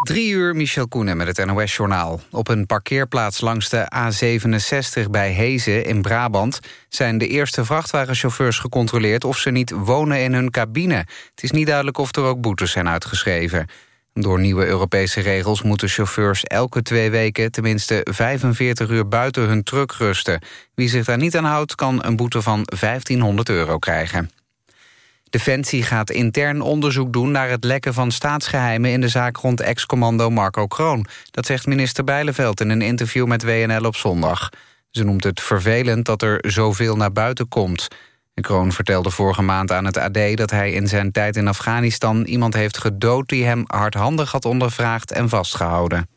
Drie uur, Michel Koenen met het NOS-journaal. Op een parkeerplaats langs de A67 bij Hezen in Brabant... zijn de eerste vrachtwagenchauffeurs gecontroleerd... of ze niet wonen in hun cabine. Het is niet duidelijk of er ook boetes zijn uitgeschreven. Door nieuwe Europese regels moeten chauffeurs elke twee weken... tenminste 45 uur buiten hun truck rusten. Wie zich daar niet aan houdt, kan een boete van 1500 euro krijgen. Defensie gaat intern onderzoek doen naar het lekken van staatsgeheimen... in de zaak rond ex-commando Marco Kroon. Dat zegt minister Bijleveld in een interview met WNL op zondag. Ze noemt het vervelend dat er zoveel naar buiten komt. Kroon vertelde vorige maand aan het AD dat hij in zijn tijd in Afghanistan... iemand heeft gedood die hem hardhandig had ondervraagd en vastgehouden.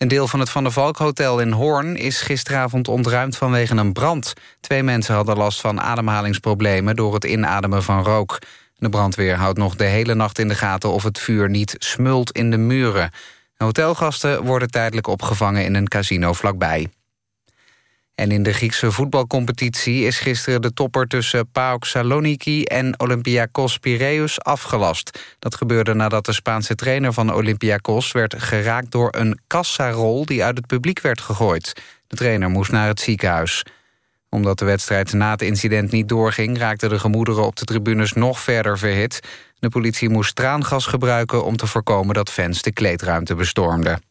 Een deel van het Van der Valk Hotel in Hoorn is gisteravond ontruimd vanwege een brand. Twee mensen hadden last van ademhalingsproblemen door het inademen van rook. De brandweer houdt nog de hele nacht in de gaten of het vuur niet smult in de muren. Hotelgasten worden tijdelijk opgevangen in een casino vlakbij. En in de Griekse voetbalcompetitie is gisteren de topper tussen PAOK Saloniki en Olympiakos Piraeus afgelast. Dat gebeurde nadat de Spaanse trainer van Olympiakos werd geraakt door een kassarol die uit het publiek werd gegooid. De trainer moest naar het ziekenhuis. Omdat de wedstrijd na het incident niet doorging... raakten de gemoederen op de tribunes nog verder verhit. De politie moest traangas gebruiken om te voorkomen dat fans de kleedruimte bestormden.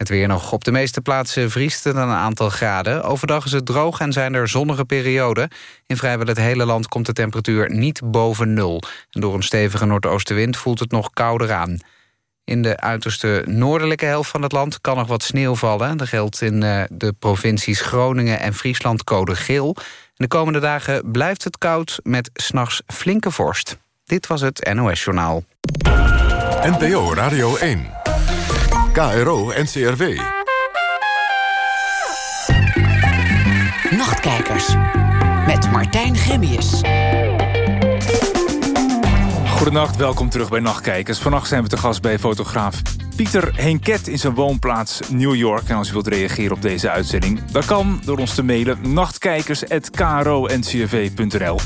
Het weer nog. Op de meeste plaatsen vriest het een aantal graden. Overdag is het droog en zijn er zonnige perioden. In vrijwel het hele land komt de temperatuur niet boven nul. En door een stevige noordoostenwind voelt het nog kouder aan. In de uiterste noordelijke helft van het land kan nog wat sneeuw vallen. Dat geldt in eh, de provincies Groningen en Friesland code geel. de komende dagen blijft het koud met s'nachts flinke vorst. Dit was het NOS Journaal. NPO Radio 1. KRO NCRW. Nachtkijkers. Met Martijn Gemmius. Goedenacht, welkom terug bij Nachtkijkers. Vannacht zijn we te gast bij fotograaf Pieter Henket in zijn woonplaats New York. En als u wilt reageren op deze uitzending, dat kan door ons te mailen nachtkijkers.kro.ncrv.nl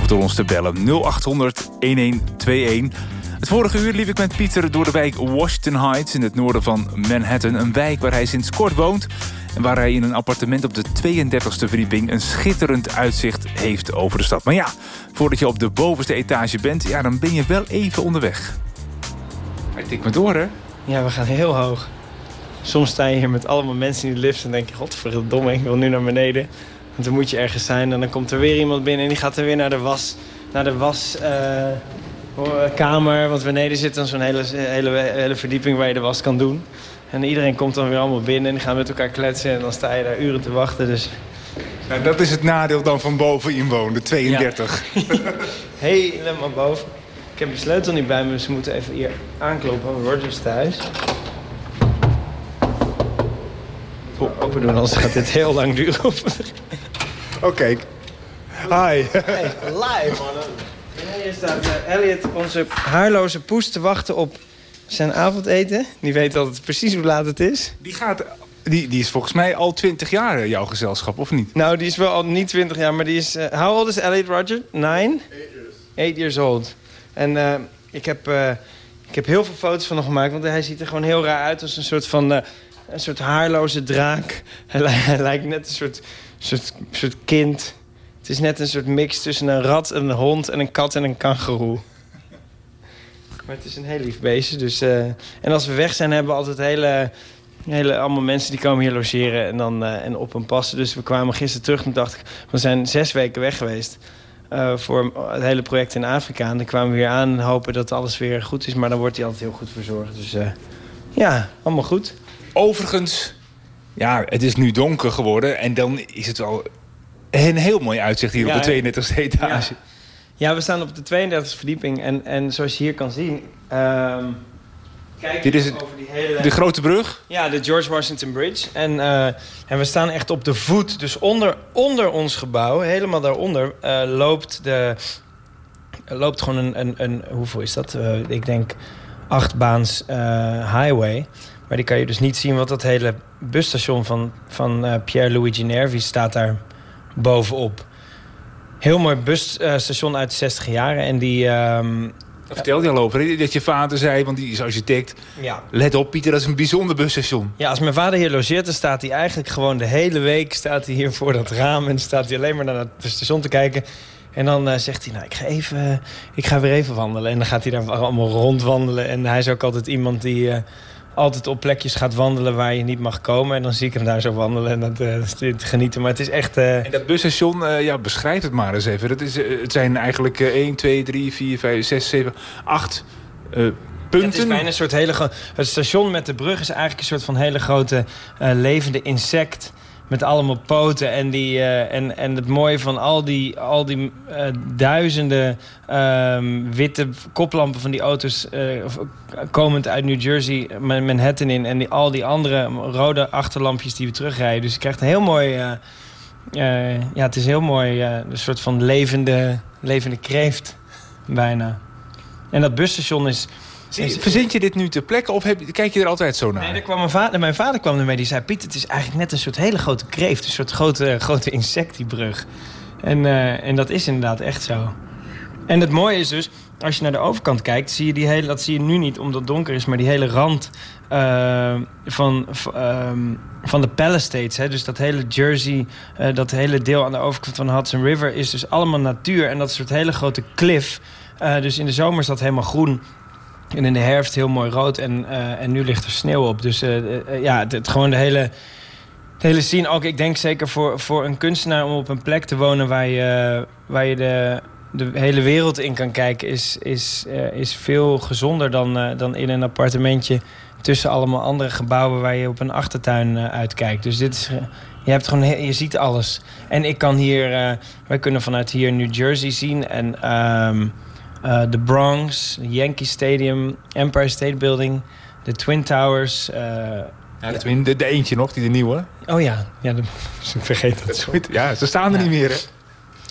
of door ons te bellen 0800 1121. Het vorige uur liep ik met Pieter door de wijk Washington Heights... in het noorden van Manhattan. Een wijk waar hij sinds kort woont... en waar hij in een appartement op de 32e verdieping... een schitterend uitzicht heeft over de stad. Maar ja, voordat je op de bovenste etage bent... ja, dan ben je wel even onderweg. Hij tikt me door, hè? Ja, we gaan heel hoog. Soms sta je hier met allemaal mensen in de lift... en denk je, godverdomme, ik wil nu naar beneden. Want dan moet je ergens zijn en dan komt er weer iemand binnen... en die gaat er weer naar de was... Naar de was uh kamer. Want beneden zit dan zo'n hele, hele, hele verdieping waar je de was kan doen. En iedereen komt dan weer allemaal binnen en die gaan met elkaar kletsen. En dan sta je daar uren te wachten. Dus... Nou, dat is het nadeel dan van boven inwonen, 32. Ja. Helemaal boven. Ik heb de sleutel niet bij me, dus we moeten even hier aankloppen. Rogers thuis. Open doen, anders gaat dit heel lang duren. Oké. Oh. Hi. Hey, live, man. Hier staat uh, Elliot, onze haarloze poes, te wachten op zijn avondeten. Die weet altijd precies hoe laat het is. Die, gaat, die, die is volgens mij al 20 jaar eh, jouw gezelschap, of niet? Nou, die is wel al niet 20 jaar, maar die is... Uh, how old is Elliot Roger? Nine? Eight years. old. En uh, ik, heb, ik heb heel veel foto's van hem gemaakt, want hij ziet er gewoon heel raar uit als een soort van... een soort haarloze draak. Hij, hij lijkt net een soort, soort, soort kind... Is net een soort mix tussen een rat, een hond en een kat en een kangeroe. Maar het is een heel lief beestje. Dus, uh, en als we weg zijn, hebben we altijd hele, hele, allemaal mensen die komen hier logeren en, dan, uh, en op een passen. Dus we kwamen gisteren terug en dacht ik, we zijn zes weken weg geweest. Uh, voor het hele project in Afrika. En dan kwamen we weer aan en hopen dat alles weer goed is. Maar dan wordt hij altijd heel goed verzorgd. Dus ja, allemaal goed. Overigens, ja, het is nu donker geworden. En dan is het al een heel mooi uitzicht hier op de 32e etage. Ja. we staan op de 32e verdieping. En, en zoals je hier kan zien... Um, kijk Dit is het, over die hele... De grote brug? Ja, de George Washington Bridge. En, uh, en we staan echt op de voet. Dus onder, onder ons gebouw, helemaal daaronder... Uh, loopt, de, loopt gewoon een, een, een... Hoeveel is dat? Uh, ik denk achtbaans highway... Maar die kan je dus niet zien, want dat hele busstation van, van Pierre-Louis Ginervi staat daar bovenop. Heel mooi busstation uit de 60 jaren. En die, um, vertelde je al over, dat je vader zei, want die is architect... Ja. let op Pieter, dat is een bijzonder busstation. Ja, als mijn vader hier logeert, dan staat hij eigenlijk gewoon de hele week... staat hij hier voor dat raam en staat hij alleen maar naar het station te kijken. En dan uh, zegt hij, nou, ik ga, even, ik ga weer even wandelen. En dan gaat hij daar allemaal rondwandelen. En hij is ook altijd iemand die... Uh, altijd op plekjes gaat wandelen waar je niet mag komen. En dan zie ik hem daar zo wandelen en dat uh, te genieten. Maar het is echt... Uh... En dat busstation, uh, ja, beschrijf het maar eens even. Dat is, het zijn eigenlijk 1, 2, 3, 4, 5, 6, 7, 8 punten. Het is bijna een soort hele. Het station met de brug is eigenlijk een soort van hele grote levende insect met allemaal poten. En, die, uh, en, en het mooie van al die, al die uh, duizenden um, witte koplampen van die auto's... Uh, komend uit New Jersey, Manhattan in... en die, al die andere rode achterlampjes die we terugrijden. Dus je krijgt een heel mooi... ja, het is heel mooi, een soort van levende, levende kreeft bijna. En dat busstation is... Verzint je dit nu ter plekke of heb, kijk je er altijd zo naar? Nee, er kwam mijn, vader, mijn vader kwam ermee. Die zei, Piet, het is eigenlijk net een soort hele grote kreeft. Een soort grote, grote insect, die brug. En, uh, en dat is inderdaad echt zo. En het mooie is dus, als je naar de overkant kijkt... Zie je die hele, dat zie je nu niet omdat het donker is... maar die hele rand uh, van, um, van de Palisades... Hè, dus dat hele Jersey, uh, dat hele deel aan de overkant van de Hudson River... is dus allemaal natuur en dat soort hele grote cliff... dus in de zomer is dat helemaal groen... En in de herfst heel mooi rood en, uh, en nu ligt er sneeuw op. Dus uh, uh, ja, het, gewoon de hele, hele scene. Ook ik denk zeker voor, voor een kunstenaar om op een plek te wonen... waar je, waar je de, de hele wereld in kan kijken... is, is, is veel gezonder dan, dan in een appartementje... tussen allemaal andere gebouwen waar je op een achtertuin uitkijkt. Dus dit is... Je, hebt gewoon, je ziet alles. En ik kan hier... wij kunnen vanuit hier New Jersey zien en... Uh, de Bronx, Yankee Stadium, Empire State Building, de Twin Towers. Ja, de, twin, de, de, eentje nog, die de nieuwe. Oh ja, ja de, ik vergeet dat. Zo. Ja, ze staan er ja. niet meer, hè?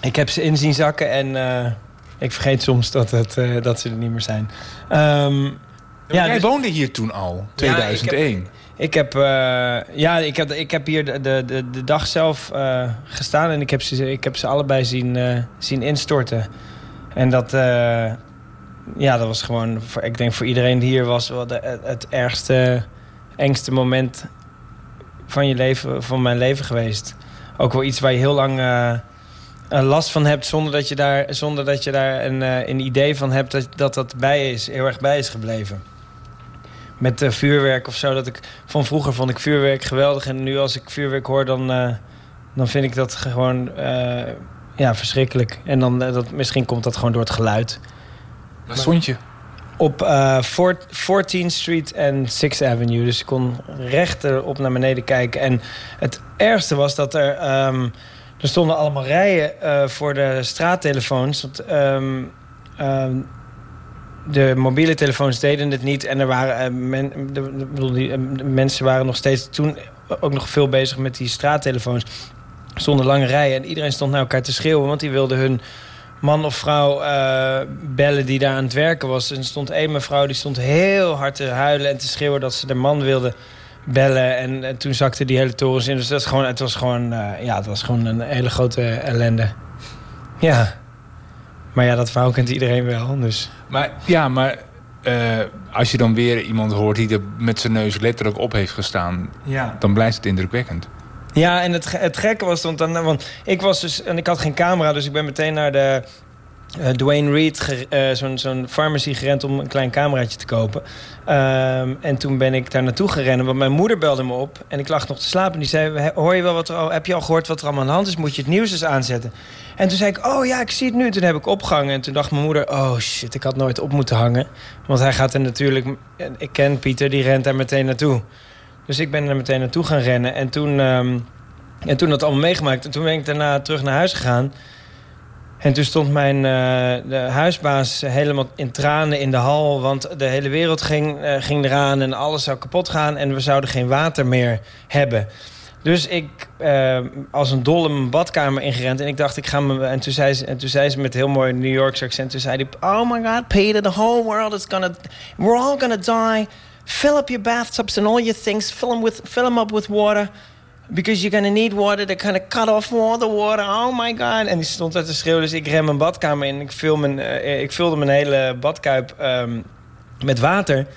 Ik heb ze in zien zakken en uh, ik vergeet soms dat, het, dat ze er niet meer zijn. Um, ja, jij dus, woonde hier toen al, 2001. Ja, ik heb, uh, ja, ik heb, ik heb hier de, de, de dag zelf gestaan en ik heb ze, ik heb ze allebei zien, zien instorten. En dat, uh, ja, dat was gewoon, voor, ik denk voor iedereen die hier was, wel het, ergste, engste moment van je leven, van mijn leven geweest. Ook wel iets waar je heel lang uh, last van hebt, zonder dat je daar, zonder dat je daar een, uh, een idee van hebt dat, dat dat bij is, heel erg bij is gebleven. Met vuurwerk of zo. Dat ik, van vroeger vond ik vuurwerk geweldig. En nu als ik vuurwerk hoor, dan, dan vind ik dat gewoon ja, verschrikkelijk. En dan, dat, misschien komt dat gewoon door het geluid. Waar stond je? Op uh, 14th Street en 6th Avenue. Dus ik kon rechterop naar beneden kijken. En het ergste was dat er... Um, er stonden allemaal rijen uh, voor de straattelefoons. Want, um, um, de mobiele telefoons deden het niet. En er waren, uh, men, de, mensen waren nog steeds toen ook nog veel bezig met die straattelefoons stonden lange rijen en iedereen stond naar elkaar te schreeuwen... want die wilde hun man of vrouw uh, bellen die daar aan het werken was. En er stond één mevrouw die stond heel hard te huilen en te schreeuwen... dat ze de man wilde bellen. En, en toen zakte die hele torens in. Dus dat is gewoon, het, was gewoon, uh, ja, het was gewoon een hele grote ellende. Ja. Maar ja, dat verhaal kent iedereen wel. Dus. Maar ja, maar uh, als je dan weer iemand hoort die er met zijn neus letterlijk op heeft gestaan... Ja. dan blijft het indrukwekkend. Ja, en het, het gekke was dan, dan... Want ik was dus... En ik had geen camera, dus ik ben meteen naar de... Uh, Dwayne Reed, uh, zo'n zo'n pharmacy gerend om een klein cameraatje te kopen. Um, en toen ben ik daar naartoe gerend, want mijn moeder belde me op. En ik lag nog te slapen en die zei, hoor je wel wat er al, heb je al gehoord wat er allemaal aan de hand is? Moet je het nieuws eens aanzetten? En toen zei ik, oh ja, ik zie het nu. Toen heb ik opgehangen en toen dacht mijn moeder, oh shit, ik had nooit op moeten hangen. Want hij gaat er natuurlijk, ik ken Pieter, die rent daar meteen naartoe. Dus ik ben er meteen naartoe gaan rennen. En toen, um, en toen dat allemaal meegemaakt. En toen ben ik daarna terug naar huis gegaan. En toen stond mijn uh, de huisbaas helemaal in tranen in de hal. Want de hele wereld ging, uh, ging eraan en alles zou kapot gaan. En we zouden geen water meer hebben. Dus ik uh, als een dolle mijn badkamer ingerend. En ik dacht, ik ga me... En toen zei ze, en toen zei ze met heel mooi New Yorks accent... Toen zei hij, oh my god, Peter, the whole world is gonna... We're all gonna die. Fill up your bathtubs and all your things. Fill them, with, fill them up with water. because you're gonna need water to kind of cut off all the water. Oh my god. En die stond uit te schreeuwen. Dus ik rem mijn badkamer in. Ik, vul mijn, eh, ik vulde mijn hele badkuip ehm, met water.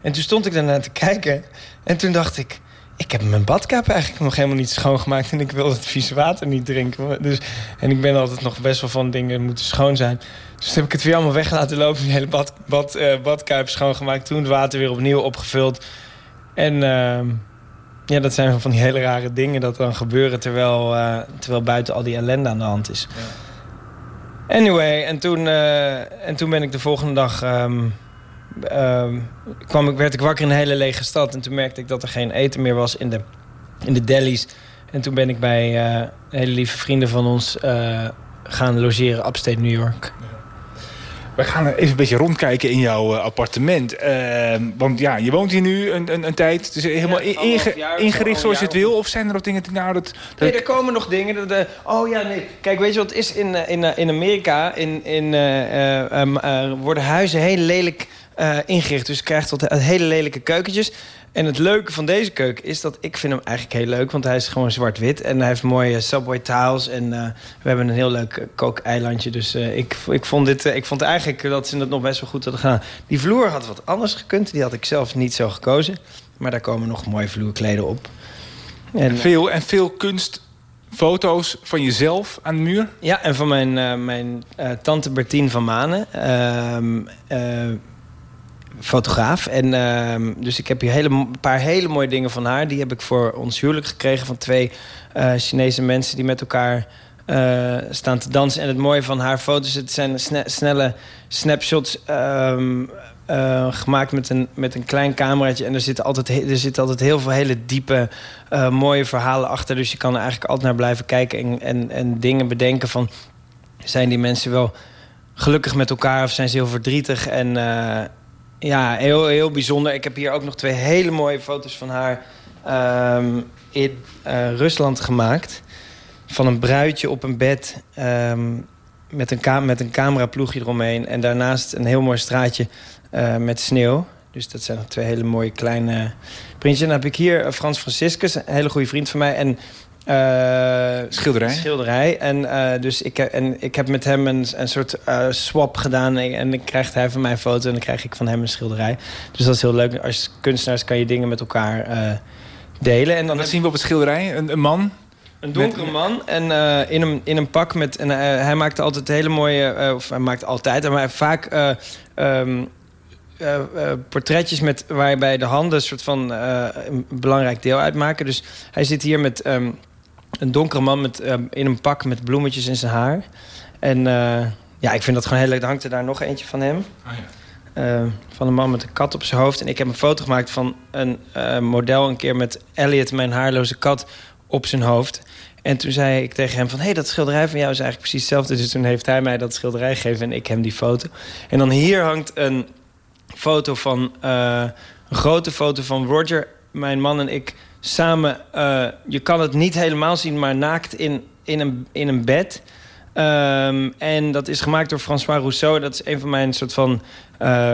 En toen stond ik daarna te kijken. En toen dacht ik... Ik heb mijn badkuip eigenlijk nog helemaal niet schoongemaakt... en ik wil het vieze water niet drinken. Dus, en ik ben altijd nog best wel van dingen moeten schoon zijn. Dus toen heb ik het weer allemaal weg laten lopen. Die hele bad, bad, eh, badkuip schoongemaakt. Toen het water weer opnieuw opgevuld. En ehm, ja, dat zijn van die hele rare dingen dat dan gebeuren... terwijl, eh, terwijl buiten al die ellende aan de hand is. Anyway, en toen, eh, en toen ben ik de volgende dag... ehm, ehm, kwam ik, werd ik wakker in een hele lege stad. En toen merkte ik dat er geen eten meer was in de, in de delis. En toen ben ik bij eh, hele lieve vrienden van ons eh, gaan logeren upstate New York. We gaan even een beetje rondkijken in jouw eh, appartement. Eh, want ja, je woont hier nu een, een, een tijd. Het is helemaal Ja, inge- anderhalf jaar, ingericht al zoals je het wil? Of zijn er nog dingen die nou dat... dat Nee, er komen nog dingen. Dat, eh, oh ja, nee. Kijk, weet je wat is in, in, in Amerika? In, in, eh, eh, ehm, eh, worden huizen heel lelijk eh, ingericht. Dus je krijgt tot hele lelijke keukentjes. En het leuke van deze keuken is dat ik vind hem eigenlijk heel leuk. Want hij is gewoon zwart-wit. En hij heeft mooie subway tiles. En eh, we hebben een heel leuk kookeilandje. Dus eh, ik, ik, vond dit, ik vond eigenlijk dat ze het nog best wel goed hadden gedaan. Die vloer had wat anders gekund. Die had ik zelf niet zo gekozen. Maar daar komen nog mooie vloerkleden op. En, veel, en veel kunstfoto's van jezelf aan de muur? Ja, en van mijn, mijn tante Bertien van Manen. Fotograaf. En, ehm, dus ik heb hier een paar hele mooie dingen van haar. Die heb ik voor ons huwelijk gekregen van twee eh, Chinese mensen... die met elkaar eh, staan te dansen. En het mooie van haar foto's... het zijn sne- snelle snapshots... ehm, eh, gemaakt met een, met een klein cameraatje. En er zitten altijd, er zitten altijd heel veel hele diepe, mooie verhalen achter. Dus je kan er eigenlijk altijd naar blijven kijken en, en, en dingen bedenken van... zijn die mensen wel gelukkig met elkaar of zijn ze heel verdrietig? En ja, heel, heel bijzonder. Ik heb hier ook nog twee hele mooie foto's van haar ehm, in eh, Rusland gemaakt. Van een bruidje op een bed ehm, met, een met een cameraploegje eromheen. En daarnaast een heel mooi straatje eh, met sneeuw. Dus dat zijn nog twee hele mooie kleine printjes. En dan heb ik hier eh, Frans Franciscus, een hele goede vriend van mij. En, eh, Schilderij? Schilderij. En, eh, dus ik, heb- en ik heb met hem een, een soort eh, swap gedaan. En, en dan krijgt hij van mij een foto en dan krijg ik van hem een schilderij. Dus dat is heel leuk. Als kunstenaars kan je dingen met elkaar delen. En dan Dat zien we op het schilderij. Een, een man. een donkere man en in, een, in een pak met... En, hij maakte altijd hele mooie... of hij maakt altijd, maar vaak... eh, ehm, eh, eh, portretjes met, waarbij de handen een soort van een belangrijk deel uitmaken. Dus hij zit hier met ehm, een donkere man met, ehm, in een pak met bloemetjes in zijn haar. En eh, ja, ik vind dat gewoon heel leuk. Er hangt er daar nog eentje van hem. Eh, van een man met een kat op zijn hoofd. En ik heb een foto gemaakt van een eh, model een keer met Elliot, mijn haarloze kat, op zijn hoofd. En toen zei ik tegen hem van... hé, hey, dat schilderij van jou is eigenlijk precies hetzelfde. Dus toen heeft hij mij dat schilderij gegeven en ik hem die foto. En dan hier hangt een foto van... eh, een grote foto van Roger, mijn man en ik samen... eh, je kan het niet helemaal zien, maar naakt in, in, een, in een bed... Ehm, en dat is gemaakt door François Rousseau. Dat is een van mijn soort van eh,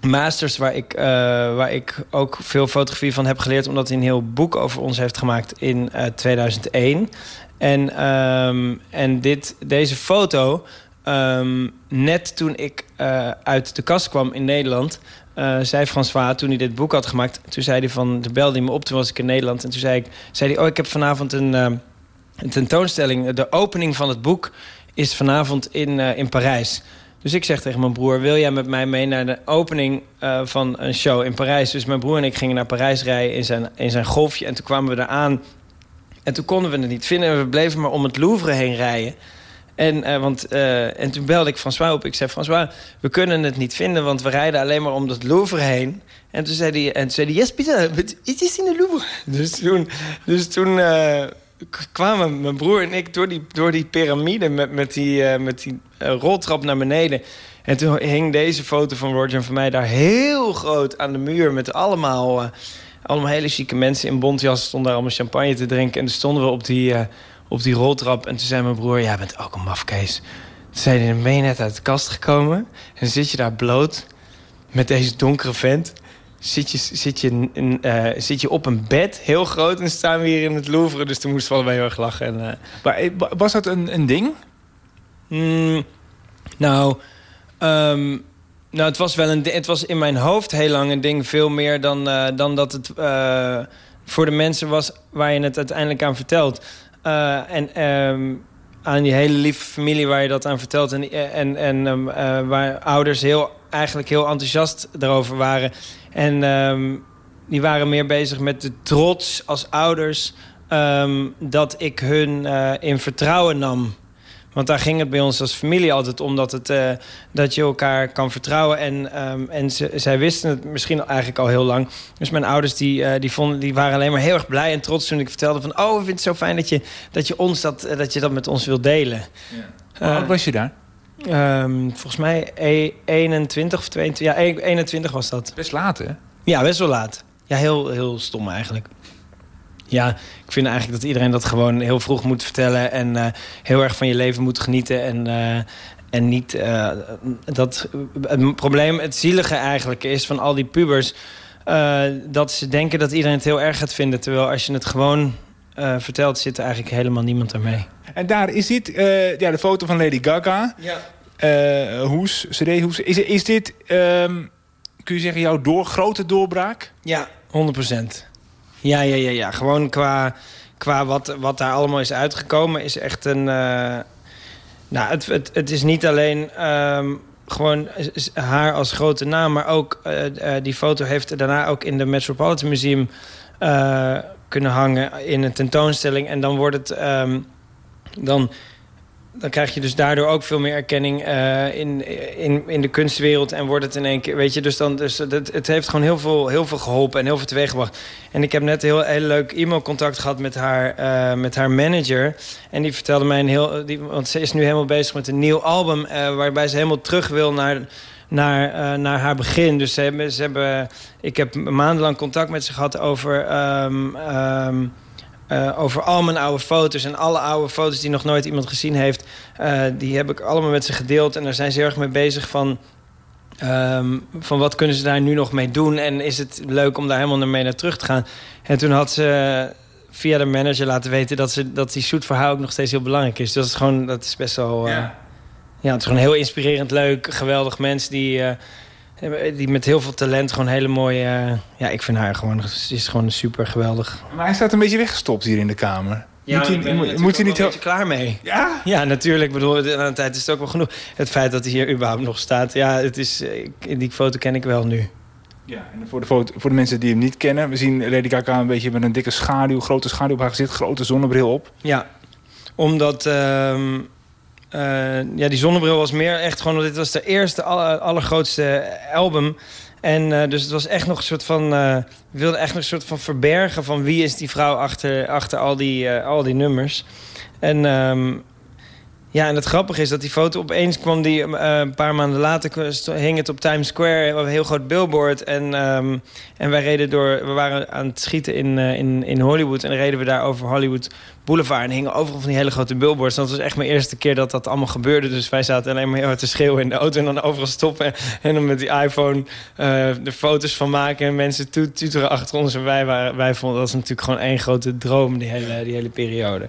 masters... Waar ik, eh, waar ik ook veel fotografie van heb geleerd... omdat hij een heel boek over ons heeft gemaakt in eh, 2001. En, ehm, en dit, deze foto... ehm, net toen ik uit de kast kwam in Nederland... eh, zei François, toen hij dit boek had gemaakt... toen zei hij van, toen belde hij me op, toen was ik in Nederland... en toen zei, ik, zei hij, oh, ik heb vanavond een... ehm, een tentoonstelling. De opening van het boek is vanavond in, eh, in Parijs. Dus ik zeg tegen mijn broer... wil jij met mij mee naar de opening eh, van een show in Parijs? Dus mijn broer en ik gingen naar Parijs rijden in zijn, in zijn golfje. En toen kwamen we daar aan. En toen konden we het niet vinden. En we bleven maar om het Louvre heen rijden. En, eh, want, eh, en toen belde ik François op. Ik zei, François, we kunnen het niet vinden... want we rijden alleen maar om het Louvre heen. En toen zei hij, en zei hij yes, Pieter, it is in de Louvre. Dus toen, dus toen eh, kwamen mijn broer en ik door die, door die piramide... met, met die, met die roltrap naar beneden. En toen hing deze foto van Roger en van mij daar heel groot aan de muur... met allemaal, allemaal hele chique mensen in bontjas... stonden daar allemaal champagne te drinken. En toen stonden we op die, op die roltrap. En toen zei mijn broer, jij bent ook een mafkees. Toen zei hij, ben je net uit de kast gekomen? En zit je daar bloot met deze donkere vent. zit je, zit, je, uh, zit je op een bed, heel groot... en staan we hier in het Louvre. Dus toen moesten we allebei heel erg lachen. En, uh, maar was dat een, een ding? Mm, nou, um, nou, het was wel een. Het was in mijn hoofd heel lang een ding, veel meer dan, uh, dan dat het uh, voor de mensen was waar je het uiteindelijk aan vertelt. Uh, en um, aan die hele lieve familie waar je dat aan vertelt. En, en, en um, waar ouders heel, eigenlijk heel enthousiast erover waren. En die waren meer bezig met de trots als ouders dat ik hun in vertrouwen nam. Want daar ging het bij ons als familie altijd om... dat, het, uh, dat je elkaar kan vertrouwen. En, um, en ze, zij wisten het misschien eigenlijk al heel lang. Dus mijn ouders die, uh, die, vonden, die waren alleen maar heel erg blij en trots... toen ik vertelde van... oh, ik vind het zo fijn dat je dat, je ons dat, uh, dat, je dat met ons wilt delen. Ja. Hoe was je daar? Um, volgens mij 21 of 22. Ja, 21 was dat. Best laat, hè? Ja, best wel laat. Ja, heel, heel stom eigenlijk. Ja, ik vind eigenlijk dat iedereen dat gewoon heel vroeg moet vertellen... en uh, heel erg van je leven moet genieten. En, uh, en niet uh, dat... Het probleem, het zielige eigenlijk is van al die pubers... dat ze denken dat iedereen het heel erg gaat vinden. Terwijl als je het gewoon vertelt, zit er eigenlijk helemaal niemand ermee. En daar is dit, ja, de foto van Lady Gaga. Ja. hoes, CD-hoes. Is, is dit, um, kun je zeggen, jouw door, grote doorbraak? Ja, 100 procent. Ja, ja, ja, ja. Gewoon qua, qua wat, wat daar allemaal is uitgekomen is echt een... Uh, nou, het, het, het is niet alleen um, gewoon haar als grote naam... maar ook uh, uh, die foto heeft daarna ook in de Metropolitan Museum kunnen hangen... in een tentoonstelling. En dan wordt het... Um, dan dan krijg je dus daardoor ook veel meer erkenning uh, in, in, in de kunstwereld. En wordt het in één keer, weet je, dus, dan, dus het, het heeft gewoon heel veel, heel veel geholpen en heel veel teweeggebracht. En ik heb net heel, heel leuk e-mailcontact gehad met haar, uh, met haar manager. En die vertelde mij een heel, die, want ze is nu helemaal bezig met een nieuw album. Uh, waarbij ze helemaal terug wil naar naar, naar haar begin. Dus ze hebben, ze hebben, ik heb maandenlang contact met ze gehad over... Um, um, uh, over al mijn oude foto's. En alle oude foto's die nog nooit iemand gezien heeft... Uh, die heb ik allemaal met ze gedeeld. En daar zijn ze heel erg mee bezig van... Um, van wat kunnen ze daar nu nog mee doen? En is het leuk om daar helemaal mee naar terug te gaan? En toen had ze via de manager laten weten... dat, ze, dat die shoot voor haar ook nog steeds heel belangrijk is. Dus dat is, gewoon, dat is best wel... Uh, ja. ja, het is gewoon heel inspirerend, leuk, geweldig mens... die die met heel veel talent gewoon hele mooie... Uh, ja, ik vind haar gewoon, is gewoon super geweldig. Maar hij staat een beetje weggestopt hier in de kamer. Ja, moet hij, ben, moet, moet hij niet heel... klaar mee. Ja? Ja, natuurlijk. Ik bedoel, aan de tijd is het ook wel genoeg. Het feit dat hij hier überhaupt nog staat... Ja, het is, in die foto ken ik wel nu. Ja, en voor de, foto, voor de mensen die hem niet kennen... we zien Lady Gaga een beetje met een dikke schaduw... grote schaduw op haar gezicht, grote zonnebril op. Ja, omdat... Uh, uh, ja, die zonnebril was meer echt gewoon... dit was de eerste, aller, allergrootste album. En uh, dus het was echt nog een soort van... Uh, we wilden echt nog een soort van verbergen... van wie is die vrouw achter, achter al, die, al die nummers. En... Um, ja, en het grappige is dat die foto opeens kwam... die uh, een paar maanden later hing het op Times Square... een heel groot billboard. En, um, en wij reden door... We waren aan het schieten in, uh, in, in Hollywood... en reden we daar over Hollywood Boulevard... en hingen overal van die hele grote billboards. En dat was echt mijn eerste keer dat dat allemaal gebeurde. Dus wij zaten alleen maar heel hard te schreeuwen in de auto... en dan overal stoppen en dan met die iPhone uh, de foto's van maken... en mensen tuteren achter ons. En wij, waren, wij vonden dat natuurlijk gewoon één grote droom... die hele, die hele periode.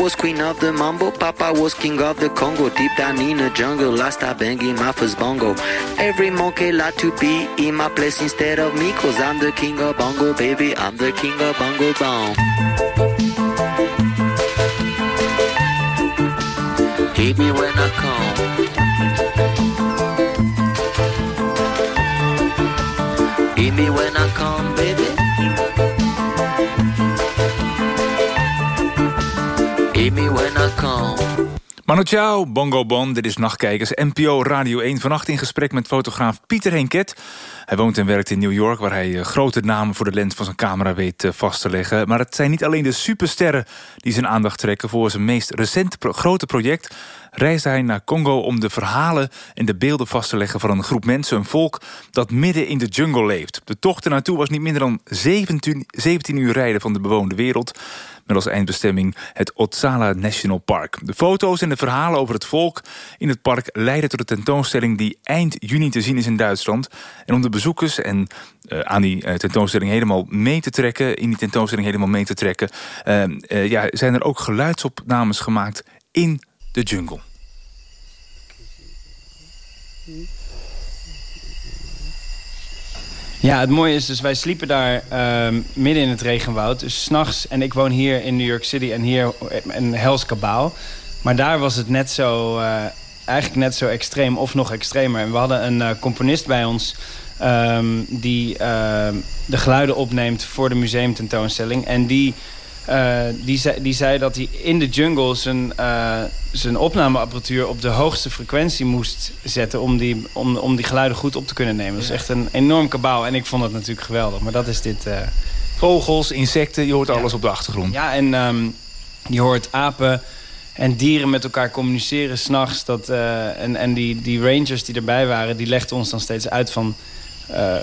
Was queen of the mambo, Papa was king of the Congo. Deep down in the jungle, last I banging my first bongo. Every monkey like to be in my place instead of me, cause I'm the king of bongo, baby. I'm the king of bongo bong. Hear me when I come. Hear me when I come, Manu Chao, Bongo Bon, dit is Nachtkijkers, NPO Radio 1. Vannacht in gesprek met fotograaf Pieter Henket. Hij woont en werkt in New York, waar hij eh, grote namen voor de lens van zijn camera weet eh, vast te leggen. Maar het zijn niet alleen de supersterren die zijn aandacht trekken. Voor zijn meest recente grote project reisde hij naar Congo om de verhalen en de beelden vast te leggen van een groep mensen, een volk dat midden in de jungle leeft. De tocht ernaartoe was niet minder dan 17, 17 uur rijden van de bewoonde wereld met als eindbestemming het Otsala National Park. De foto's en de verhalen over het volk in het park leiden tot de tentoonstelling die eind juni te zien is in Duitsland. En om de bezoekers en uh, aan die uh, tentoonstelling helemaal mee te trekken, in die tentoonstelling helemaal mee te trekken, uh, ja, zijn er ook geluidsopnames gemaakt in de jungle. Ja, het mooie is dus, wij sliepen daar uh, midden in het regenwoud. Dus s'nachts, en ik woon hier in New York City en hier in Hels Kabaal. Maar daar was het net zo, uh, eigenlijk net zo extreem of nog extremer. En we hadden een uh, componist bij ons um, die de geluiden opneemt voor de museumtentoonstelling. En die, die, zei, die zei dat hij in de jungle zijn, zijn opnameapparatuur op de hoogste frequentie moest zetten... om die, om, om die geluiden goed op te kunnen nemen. Dat is echt een enorm kabaal. En ik vond het natuurlijk geweldig. Maar dat is dit... Uh... Vogels, insecten, je hoort alles op de achtergrond. Ja, en um, je hoort apen en dieren met elkaar communiceren s'nachts. Uh, en en die, die rangers die erbij waren, die legden ons dan steeds uit van... Uh,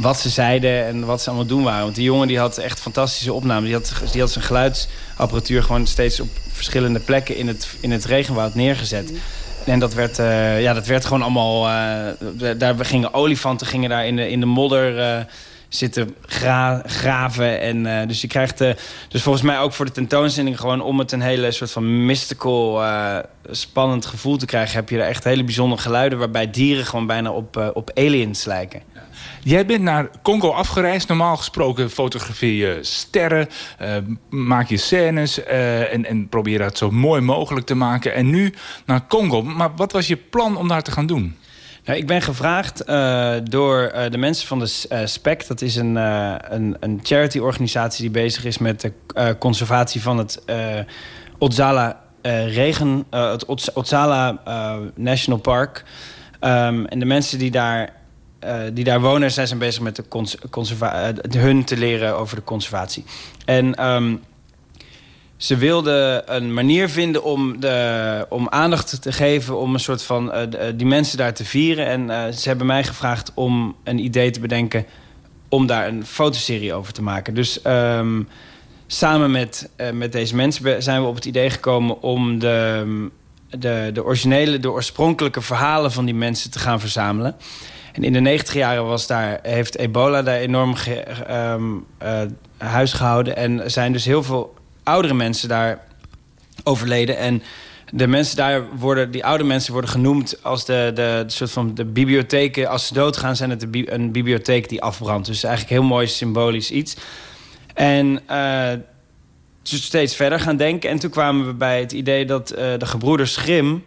wat ze zeiden en wat ze allemaal doen waren. Want die jongen die had echt fantastische opnames. Die had, die had zijn geluidsapparatuur gewoon steeds op verschillende plekken in het, in het regenwoud neergezet. Mm. En dat werd, uh, ja, dat werd gewoon allemaal... Uh, daar gingen olifanten gingen daar in de, in de modder zitten gra graven. En, dus je krijgt... dus volgens mij ook voor de tentoonstelling... gewoon om het een hele soort van mystical, spannend gevoel te krijgen... heb je er echt hele bijzondere geluiden... waarbij dieren gewoon bijna op, op aliens lijken. Jij bent naar Congo afgereisd. Normaal gesproken fotografeer je sterren, uh, maak je scènes uh, en, en probeer dat zo mooi mogelijk te maken. En nu naar Congo. Maar wat was je plan om daar te gaan doen? Nou, ik ben gevraagd uh, door de mensen van de uh, SPEC. Dat is een, een, een charity-organisatie die bezig is met de conservatie van het Otsala regen, het National Park. Um, en de mensen die daar uh, die daar wonen, zijn ze bezig met de conserva uh, hun te leren over de conservatie. En um, ze wilden een manier vinden om, de, om aandacht te geven... om een soort van uh, die mensen daar te vieren. En ze hebben mij gevraagd om een idee te bedenken... om daar een fotoserie over te maken. Dus um, samen met, met deze mensen zijn we op het idee gekomen... om de, de, de originele, de oorspronkelijke verhalen van die mensen te gaan verzamelen... En in de 90 jaren was daar, heeft ebola daar enorm ge, um, uh, huis gehouden. En zijn dus heel veel oudere mensen daar overleden. En de mensen daar worden, die oude mensen worden genoemd als de, de, soort van de bibliotheken. Als ze doodgaan, zijn het een bibliotheek die afbrandt. Dus eigenlijk heel mooi symbolisch iets. En uh, steeds verder gaan denken. En toen kwamen we bij het idee dat uh, de gebroeders Grimm...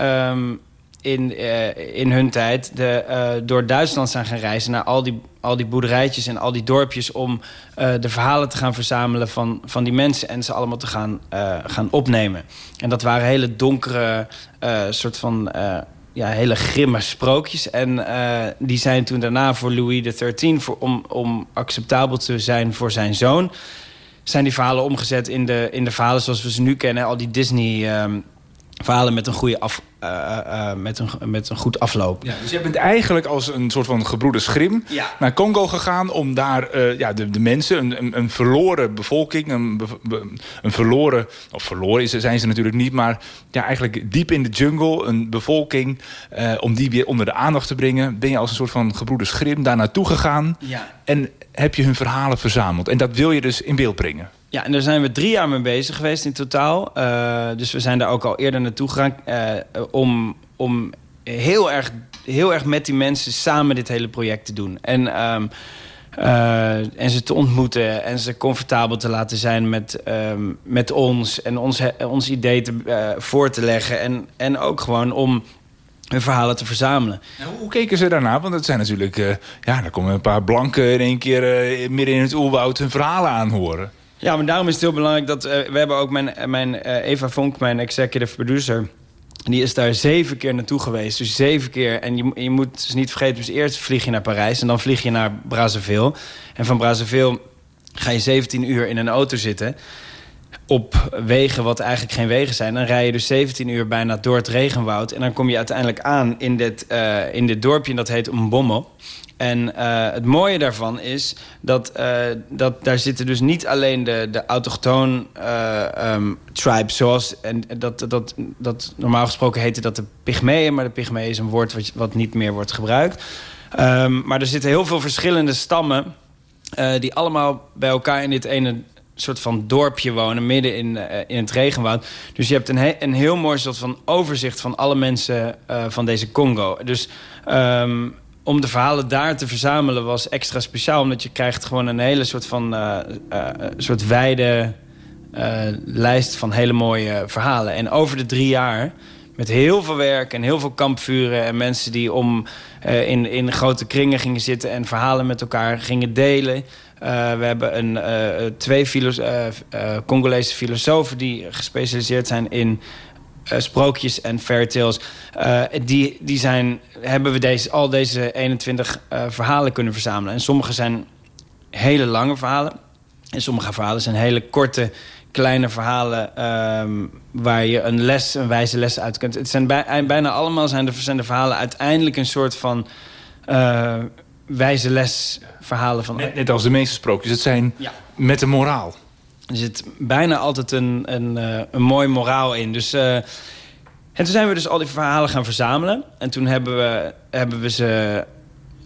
Um, in, uh, in hun tijd de, uh, door Duitsland zijn gaan reizen... naar al die, al die boerderijtjes en al die dorpjes... om uh, de verhalen te gaan verzamelen van, van die mensen... en ze allemaal te gaan, gaan opnemen. En dat waren hele donkere, soort van... ja, hele grimme sprookjes. En die zijn toen daarna voor Louis XIII... Voor, om, om acceptabel te zijn voor zijn zoon... zijn die verhalen omgezet in de, in de verhalen zoals we ze nu kennen. Al die Disney... Verhalen met een goede af, uh, uh, met, een, met een goed afloop. Ja, dus je bent eigenlijk als een soort van gebroeders Grim ja. naar Congo gegaan om daar uh, ja, de, de mensen, een, een, een verloren bevolking, een, een verloren, of verloren zijn ze natuurlijk niet, maar ja, eigenlijk diep in de jungle, een bevolking, om die weer onder de aandacht te brengen. Ben je als een soort van gebroeders Grim daar naartoe gegaan ja. en heb je hun verhalen verzameld. En dat wil je dus in beeld brengen. Ja, en daar zijn we drie jaar mee bezig geweest in totaal. Uh, dus we zijn daar ook al eerder naartoe gegaan... Uh, om, om heel, erg, heel erg met die mensen samen dit hele project te doen. En, um, uh, en ze te ontmoeten en ze comfortabel te laten zijn met, um, met ons... en ons, ons idee te, voor te leggen. En, en ook gewoon om hun verhalen te verzamelen. Hoe keken ze daarna? Want het zijn natuurlijk... ja, daar komen een paar blanken in één keer midden in het oerwoud hun verhalen aanhoren. Ja, maar daarom is het heel belangrijk dat... Uh, we hebben ook mijn, mijn uh, Eva Vonk, mijn executive producer... die is daar zeven keer naartoe geweest. Dus zeven keer. En je, je moet dus niet vergeten... dus eerst vlieg je naar Parijs en dan vlieg je naar Brazzaville. En van Brazzaville ga je 17 uur in een auto zitten... op wegen wat eigenlijk geen wegen zijn. Dan rij je dus 17 uur bijna door het regenwoud... en dan kom je uiteindelijk aan in dit, in dit dorpje... en dat heet Mbommo. En uh, het mooie daarvan is dat, uh, dat daar zitten dus niet alleen de, de autochtoon uh, um, tribes... zoals en dat, dat, dat normaal gesproken heette dat de pygmeeën... maar de pygmeeën is een woord wat, wat niet meer wordt gebruikt. Um, maar er zitten heel veel verschillende stammen... die allemaal bij elkaar in dit ene soort van dorpje wonen... midden in, in het regenwoud. Dus je hebt een, een heel mooi soort van overzicht... van alle mensen van deze Congo. Dus... Um, om de verhalen daar te verzamelen was extra speciaal. Omdat je krijgt gewoon een hele soort van uh, uh, soort wijde uh, lijst van hele mooie verhalen. En over de drie jaar, met heel veel werk en heel veel kampvuren... en mensen die om in, in grote kringen gingen zitten... en verhalen met elkaar gingen delen... we hebben een, twee Congolese filosofen die gespecialiseerd zijn in uh, sprookjes en fairy tales... Uh, die, die zijn, hebben we deze, al deze 21 uh, verhalen kunnen verzamelen. En sommige zijn hele lange verhalen. En sommige verhalen zijn hele korte, kleine verhalen... Um, waar je een les, een wijze les uit kunt. Het zijn bij, bijna allemaal zijn de, zijn de verhalen uiteindelijk een soort van... wijze les verhalen van... Net, net, als de meeste sprookjes. Het zijn ja. met een moraal. Er zit bijna altijd een, een, uh, een mooi moraal in. Dus, uh, en toen zijn we dus al die verhalen gaan verzamelen. En toen hebben we, hebben we ze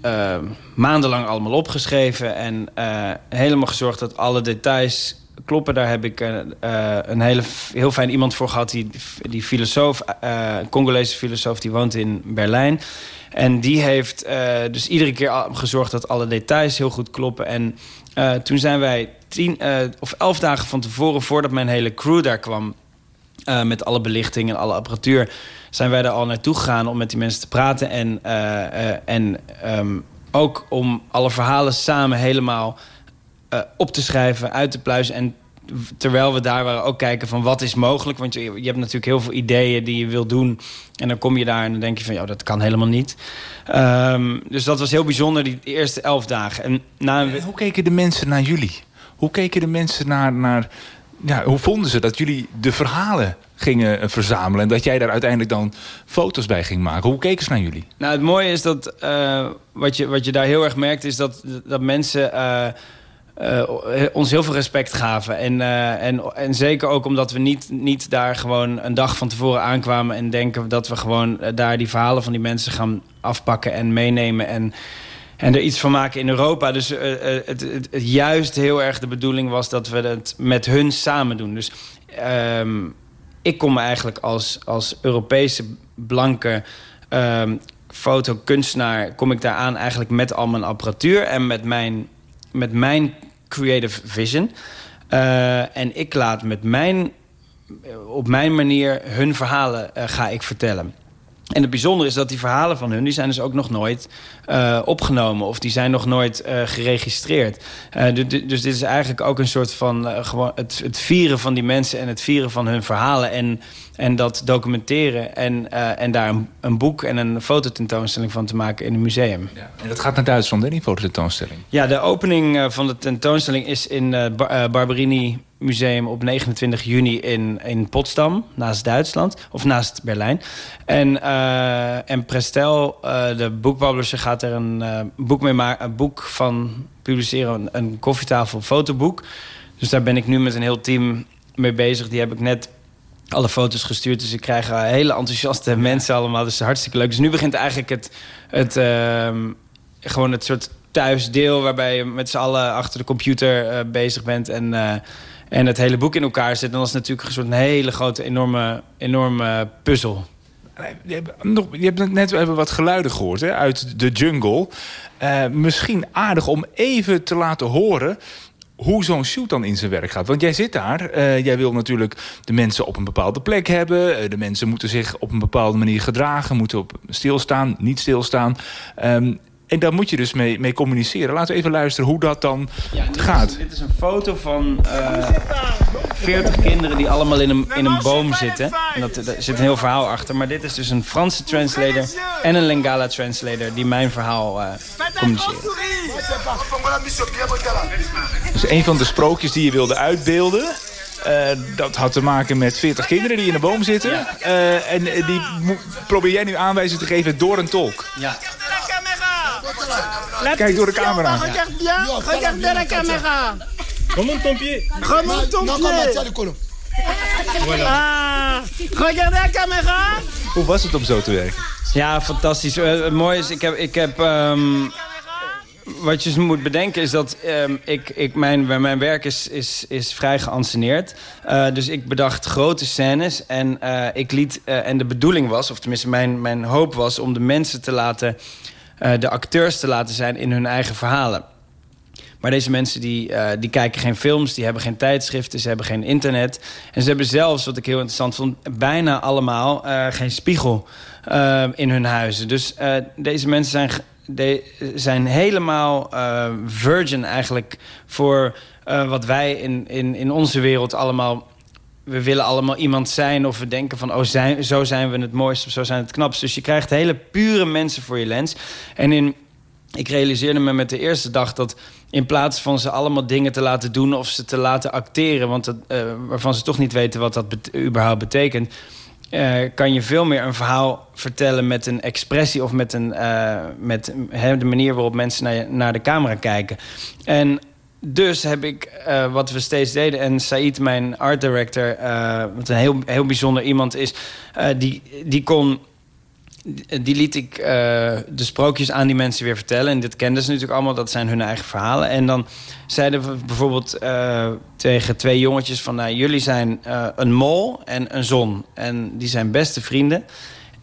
uh, maandenlang allemaal opgeschreven. En helemaal gezorgd dat alle details kloppen. Daar heb ik een hele, heel fijn iemand voor gehad. Die, die filosoof, een Congolese filosoof, die woont in Berlijn. En die heeft dus iedere keer gezorgd dat alle details heel goed kloppen. En toen zijn wij tien uh, of elf dagen van tevoren, voordat mijn hele crew daar kwam... Uh, met alle belichting en alle apparatuur... zijn wij daar al naartoe gegaan om met die mensen te praten. En, uh, en um, ook om alle verhalen samen helemaal op te schrijven, uit te pluizen... en terwijl we daar waren ook kijken van wat is mogelijk. Want je, je hebt natuurlijk heel veel ideeën die je wil doen. En dan kom je daar en dan denk je van... ja, dat kan helemaal niet. Um, dus dat was heel bijzonder, die eerste elf dagen. En na. Hoe keken de mensen naar jullie? Hoe keken de mensen naar... naar ja, hoe vonden ze dat jullie de verhalen gingen verzamelen... en dat jij daar uiteindelijk dan foto's bij ging maken? Hoe keken ze naar jullie? Nou, het mooie is dat... Uh, wat, je, wat je daar heel erg merkt... is dat, dat mensen... Uh, ons heel veel respect gaven. En, en, en zeker ook omdat we niet, niet daar gewoon een dag van tevoren aankwamen... en denken dat we gewoon daar die verhalen van die mensen gaan afpakken en meenemen... en en er iets van maken in Europa. Dus uh, het, het, het, juist heel erg de bedoeling was dat we het met hun samen doen. Dus um, ik kom eigenlijk als, als Europese blanke um, fotokunstenaar... kom ik daar aan eigenlijk met al mijn apparatuur... en met mijn, met mijn creative vision. Uh, en ik laat met mijn, op mijn manier hun verhalen ga ik vertellen. En het bijzondere is dat die verhalen van hun... die zijn dus ook nog nooit uh, opgenomen. Of die zijn nog nooit uh, geregistreerd. Uh, dus dit is eigenlijk ook een soort van... gewoon het, het, vieren van die mensen en het vieren van hun verhalen... en, en dat documenteren en, en daar een, een, boek en een fototentoonstelling van te maken in een museum. Ja, en dat gaat naar Duitsland, hè, die fototentoonstelling? Ja, de opening van de tentoonstelling is in Bar Barberini museum op 29 juni in, in Potsdam, naast Duitsland, of naast Berlijn. En, uh, en Prestel, uh, de boekpublisher, gaat er een uh, boek mee maken, een boek van publiceren, een, een koffietafel fotoboek. Dus daar ben ik nu met een heel team mee bezig. Die heb ik net alle foto's gestuurd. Dus ik krijg hele enthousiaste mensen allemaal. Dus hartstikke leuk. Dus nu begint eigenlijk het, het ehm, gewoon het soort thuisdeel... waarbij je met z'n allen achter de computer bezig bent... en en het hele boek in elkaar zit... dan is het natuurlijk een soort een hele grote, enorme, enorme puzzel. Je hebt, net even wat geluiden gehoord hè, uit de jungle. Uh, misschien aardig om even te laten horen hoe zo'n shoot dan in zijn werk gaat. Want jij zit daar, uh, jij wil natuurlijk de mensen op een bepaalde plek hebben. Uh, de mensen moeten zich op een bepaalde manier gedragen, moeten op stilstaan, niet stilstaan. Um, en daar moet je dus mee, mee communiceren. Laten we even luisteren hoe dat dan ja, dit gaat. Is, dit is een foto van uh, eh, 40 kinderen die allemaal in een, in een boom zitten. En dat, daar zit een heel verhaal achter. Maar dit is dus een Franse translator en een Lingala translator... die mijn verhaal uh, communiceren. Dus een van de sprookjes die je wilde uitbeelden... Uh, dat had te maken met 40 kinderen die in een boom zitten. Uh, en die probeer jij nu aanwijzing te geven door een tolk. Ja. Kijk door de camera. Regarde bien, regarde la caméra. Remonte ton pied. Remonte ton pied. Ah, regarde la caméra. Hoe was het om zo te werken? Ja, fantastisch. Uh, het mooie is, ik heb... Ik heb um, wat je moet bedenken is dat um, ik, ik mijn, mijn werk is, is, is vrij geanceneerd. Uh, dus ik bedacht grote scènes en uh, ik liet... Uh, en de bedoeling was, of tenminste mijn, mijn hoop was... om de mensen te laten uh, de acteurs te laten zijn in hun eigen verhalen. Maar deze mensen die, uh, die kijken geen films, die hebben geen tijdschriften, ze hebben geen internet. En ze hebben zelfs, wat ik heel interessant vond, bijna allemaal uh, geen spiegel in hun huizen. Dus deze mensen zijn, zijn helemaal virgin eigenlijk voor wat wij in, in, in onze wereld allemaal we willen allemaal iemand zijn of we denken van... oh, zijn, zo zijn we het mooiste of zo zijn we het knapste. Dus je krijgt hele pure mensen voor je lens. En in, ik realiseerde me met de eerste dag dat in plaats van ze allemaal dingen te laten doen... of ze te laten acteren, want het, uh, waarvan ze toch niet weten wat dat überhaupt betekent... Uh, kan je veel meer een verhaal vertellen met een expressie... of met, een, uh, met de manier waarop mensen naar, naar de camera kijken. En dus heb ik, uh, wat we steeds deden... en Said, mijn art director, uh, wat een heel, heel bijzonder iemand is... Uh, die, die kon... Die liet ik de sprookjes aan die mensen weer vertellen. En dit kenden ze natuurlijk allemaal, dat zijn hun eigen verhalen. En dan zeiden we bijvoorbeeld tegen twee jongetjes van... Nou, jullie zijn een mol en een zon. En die zijn beste vrienden.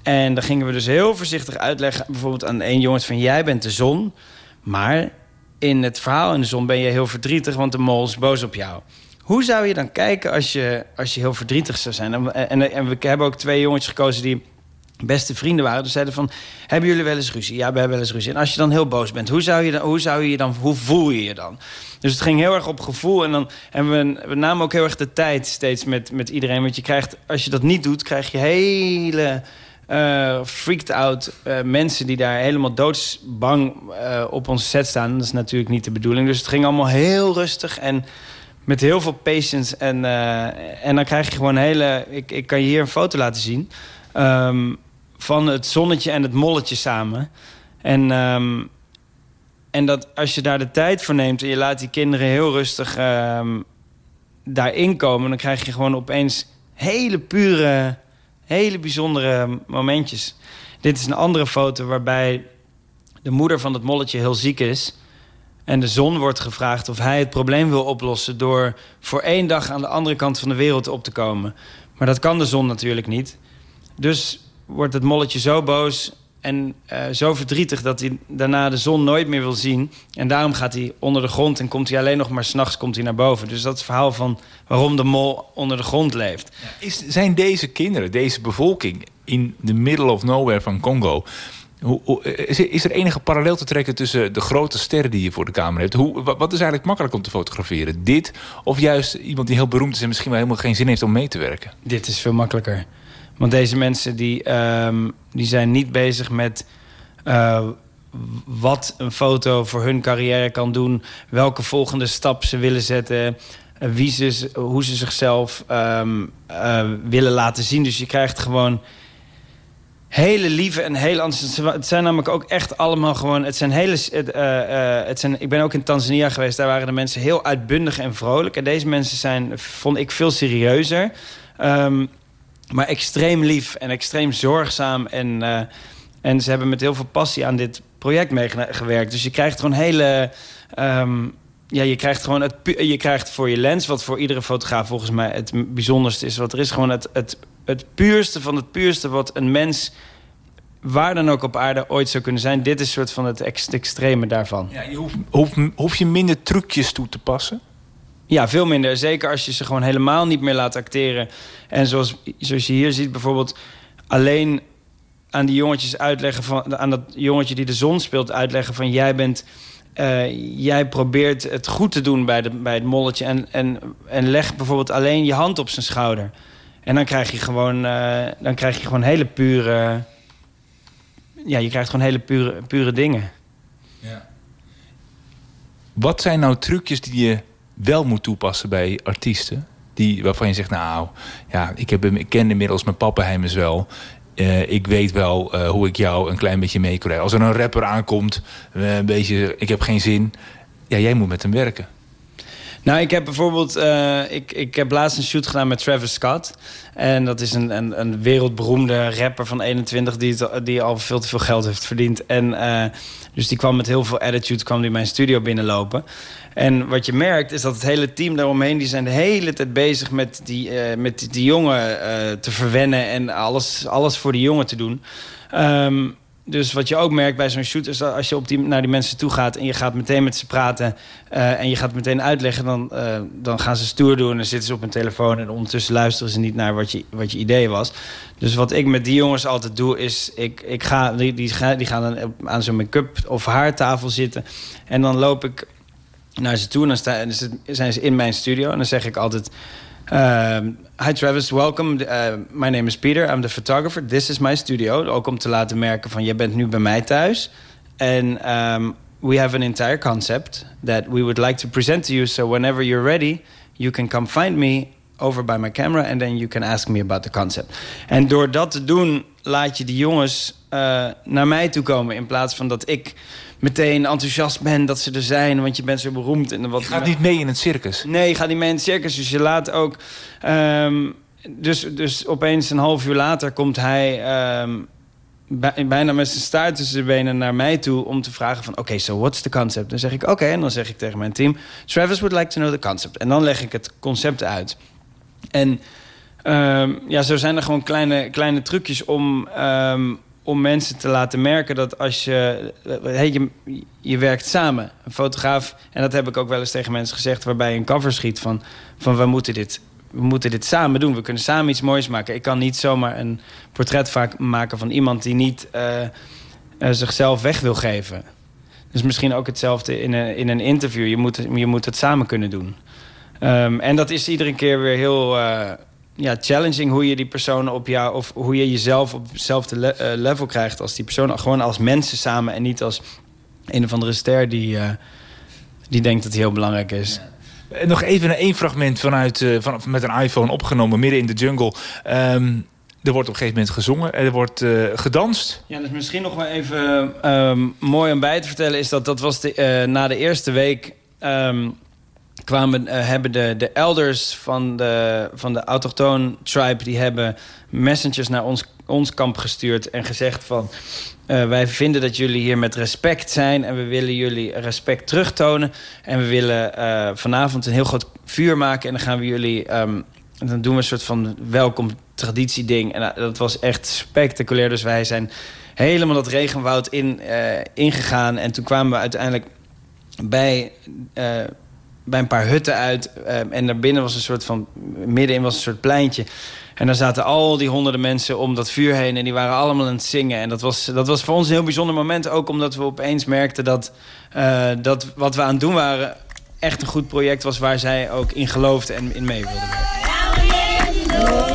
En dan gingen we dus heel voorzichtig uitleggen... bijvoorbeeld aan één jongetje van... jij bent de zon, maar in het verhaal in de zon ben je heel verdrietig... want de mol is boos op jou. Hoe zou je dan kijken als je, als je heel verdrietig zou zijn? En, en, we hebben ook twee jongetjes gekozen die beste vrienden waren. Dus zeiden van, hebben jullie wel eens ruzie? Ja, we hebben wel eens ruzie. En als je dan heel boos bent, hoe, zou je dan, hoe, zou je dan, hoe voel je je dan? Dus het ging heel erg op gevoel. En, dan, en we, we namen ook heel erg de tijd steeds met, met iedereen. Want je krijgt, als je dat niet doet, krijg je hele uh, freaked out uh, mensen die daar helemaal doodsbang uh, op onze set staan. Dat is natuurlijk niet de bedoeling. Dus het ging allemaal heel rustig en met heel veel patience. En, en dan krijg je gewoon hele... Ik, ik kan je hier een foto laten zien. Um, van het zonnetje en het molletje samen. En, um, en dat als je daar de tijd voor neemt... en je laat die kinderen heel rustig um, daarin komen... dan krijg je gewoon opeens hele pure hele bijzondere momentjes. Dit is een andere foto waarbij de moeder van het molletje heel ziek is... en de zon wordt gevraagd of hij het probleem wil oplossen... door voor één dag aan de andere kant van de wereld op te komen. Maar dat kan de zon natuurlijk niet. Dus wordt het molletje zo boos en eh, zo verdrietig dat hij daarna de zon nooit meer wil zien. En daarom gaat hij onder de grond en komt hij alleen nog maar s'nachts komt hij naar boven. Dus dat is het verhaal van waarom de mol onder de grond leeft. Is, zijn deze kinderen, deze bevolking in the middle of nowhere van Congo... Hoe, hoe, is, er, is er enige parallel te trekken tussen de grote sterren die je voor de kamer hebt? Hoe, wa- wat is eigenlijk makkelijk om te fotograferen? Dit of juist iemand die heel beroemd is en misschien wel helemaal geen zin heeft om mee te werken? Dit is veel makkelijker. Want deze mensen die, ehm, die zijn niet bezig met eh, wat een foto voor hun carrière kan doen, welke volgende stap ze willen zetten, eh, wie ze, hoe ze zichzelf ehm, eh, willen laten zien. Dus je krijgt gewoon hele lieve en heel anders. Het zijn namelijk ook echt allemaal gewoon. Het zijn hele. Het, het zijn, ik ben ook in Tanzania geweest. Daar waren de mensen heel uitbundig en vrolijk. En deze mensen zijn, vond ik, veel serieuzer. Ehm, maar extreem lief en extreem zorgzaam. En, eh, en ze hebben met heel veel passie aan dit project meegewerkt. Dus je krijgt gewoon hele. ehm, ja, je krijgt gewoon het, je krijgt voor je lens, wat voor iedere fotograaf volgens mij het bijzonderste is, wat er is, gewoon het, het, het puurste van het puurste wat een mens waar dan ook op aarde ooit zou kunnen zijn. Dit is soort van het ex- het extreme daarvan. Ja, je hoeft, hoef je minder trucjes toe te passen? Ja, veel minder. Zeker als je ze gewoon helemaal niet meer laat acteren. En zoals, zoals je hier ziet, bijvoorbeeld alleen aan die jongetjes uitleggen van aan dat jongetje die de zon speelt uitleggen van jij bent eh, jij probeert het goed te doen bij, de, bij het molletje en, en, en leg bijvoorbeeld alleen je hand op zijn schouder. En dan krijg je gewoon, eh, dan krijg je gewoon hele pure, ja, je krijgt gewoon hele pure, pure dingen. Wat zijn nou trucjes die je wel moet toepassen bij artiesten? Die, waarvan je zegt, nou, ja, ik, heb, ik ken inmiddels mijn pappenheimers wel. Eh, ik weet wel eh, hoe ik jou een klein beetje mee kan krijgen. Als er een rapper aankomt, eh, een beetje, ik heb geen zin. Ja, jij moet met hem werken. Nou, ik heb bijvoorbeeld... ik, ik heb laatst een shoot gedaan met Travis Scott. En dat is een, een, een wereldberoemde rapper van 21... Die, die al veel te veel geld heeft verdiend. En, dus die kwam met heel veel attitude kwam die mijn studio binnenlopen. En wat je merkt is dat het hele team daaromheen... die zijn de hele tijd bezig met die, eh, met die, jongen eh, te verwennen... en alles, alles voor die jongen te doen. Ehm, dus wat je ook merkt bij zo'n shoot is dat als je op die, naar die mensen toe gaat en je gaat meteen met ze praten eh, en je gaat meteen uitleggen, dan, dan gaan ze stoer doen en dan zitten ze op hun telefoon en ondertussen luisteren ze niet naar wat je, wat je idee was. Dus wat ik met die jongens altijd doe is, ik, ik ga, die, die, die gaan aan zo'n make-up of haartafel zitten en dan loop ik naar ze toe en dan zijn ze in mijn studio en dan zeg ik altijd... Um, hi Travis, welcome. Uh, my name is Peter. I'm the photographer. This is my studio. Ook om te laten merken van je bent nu bij mij thuis. En um, we have an entire concept that we would like to present to you. So whenever you're ready, you can come find me over by my camera and then you can ask me about the concept. En door dat te doen, laat je die jongens uh, naar mij toe komen in plaats van dat ik meteen enthousiast ben dat ze er zijn, want je bent zo beroemd. En wat Je gaat niet mee in het circus. Nee, je gaat niet mee in het circus. Dus je laat ook... Um, dus, dus opeens een half uur later komt hij... Um, bij, bijna met zijn staart tussen de benen naar mij toe... om te vragen van, oké, okay, so what's the concept? Dan zeg ik, oké, okay. en dan zeg ik tegen mijn team... Travis would like to know the concept. En dan leg ik het concept uit. En um, ja, zo zijn er gewoon kleine, kleine trucjes om... om mensen te laten merken dat als je, hey, je... je werkt samen, een fotograaf... en dat heb ik ook wel eens tegen mensen gezegd... waarbij je een cover schiet van, van we, moeten dit, we moeten dit samen doen. We kunnen samen iets moois maken. Ik kan niet zomaar een portret vaak maken van iemand... die niet uh, uh, zichzelf weg wil geven. Dus misschien ook hetzelfde in een, in een interview. Je moet, je moet het samen kunnen doen. Um, en dat is iedere keer weer heel... Uh, ja, challenging hoe je die persoon op jou... of hoe je jezelf op hetzelfde le uh, level krijgt als die persoon. Gewoon als mensen samen en niet als een of andere ster die, uh, die denkt dat hij heel belangrijk is. Ja. Nog even een één fragment vanuit, uh, van, met een iPhone opgenomen midden in de jungle. Um, er wordt op een gegeven moment gezongen, er wordt uh, gedanst. Ja, dus misschien nog wel even um, mooi om bij te vertellen... is dat dat was de, uh, na de eerste week... Um, kwamen, uh, hebben de, de elders van de, van de autochtoon tribe... die hebben messengers naar ons, ons kamp gestuurd en gezegd van... Uh, wij vinden dat jullie hier met respect zijn... en we willen jullie respect terugtonen. En we willen uh, vanavond een heel groot vuur maken... en dan gaan we jullie um, en dan doen we een soort van welkom traditieding. En dat was echt spectaculair. Dus wij zijn helemaal dat regenwoud in, ingegaan. En toen kwamen we uiteindelijk bij, bij een paar hutten uit. en daarbinnen was een soort van... middenin was een soort pleintje. En daar zaten al die honderden mensen om dat vuur heen... en die waren allemaal aan het zingen. En dat was, dat was voor ons een heel bijzonder moment. Ook omdat we opeens merkten dat, uh, dat wat we aan het doen waren... echt een goed project was waar zij ook in geloofden en in mee wilden werken.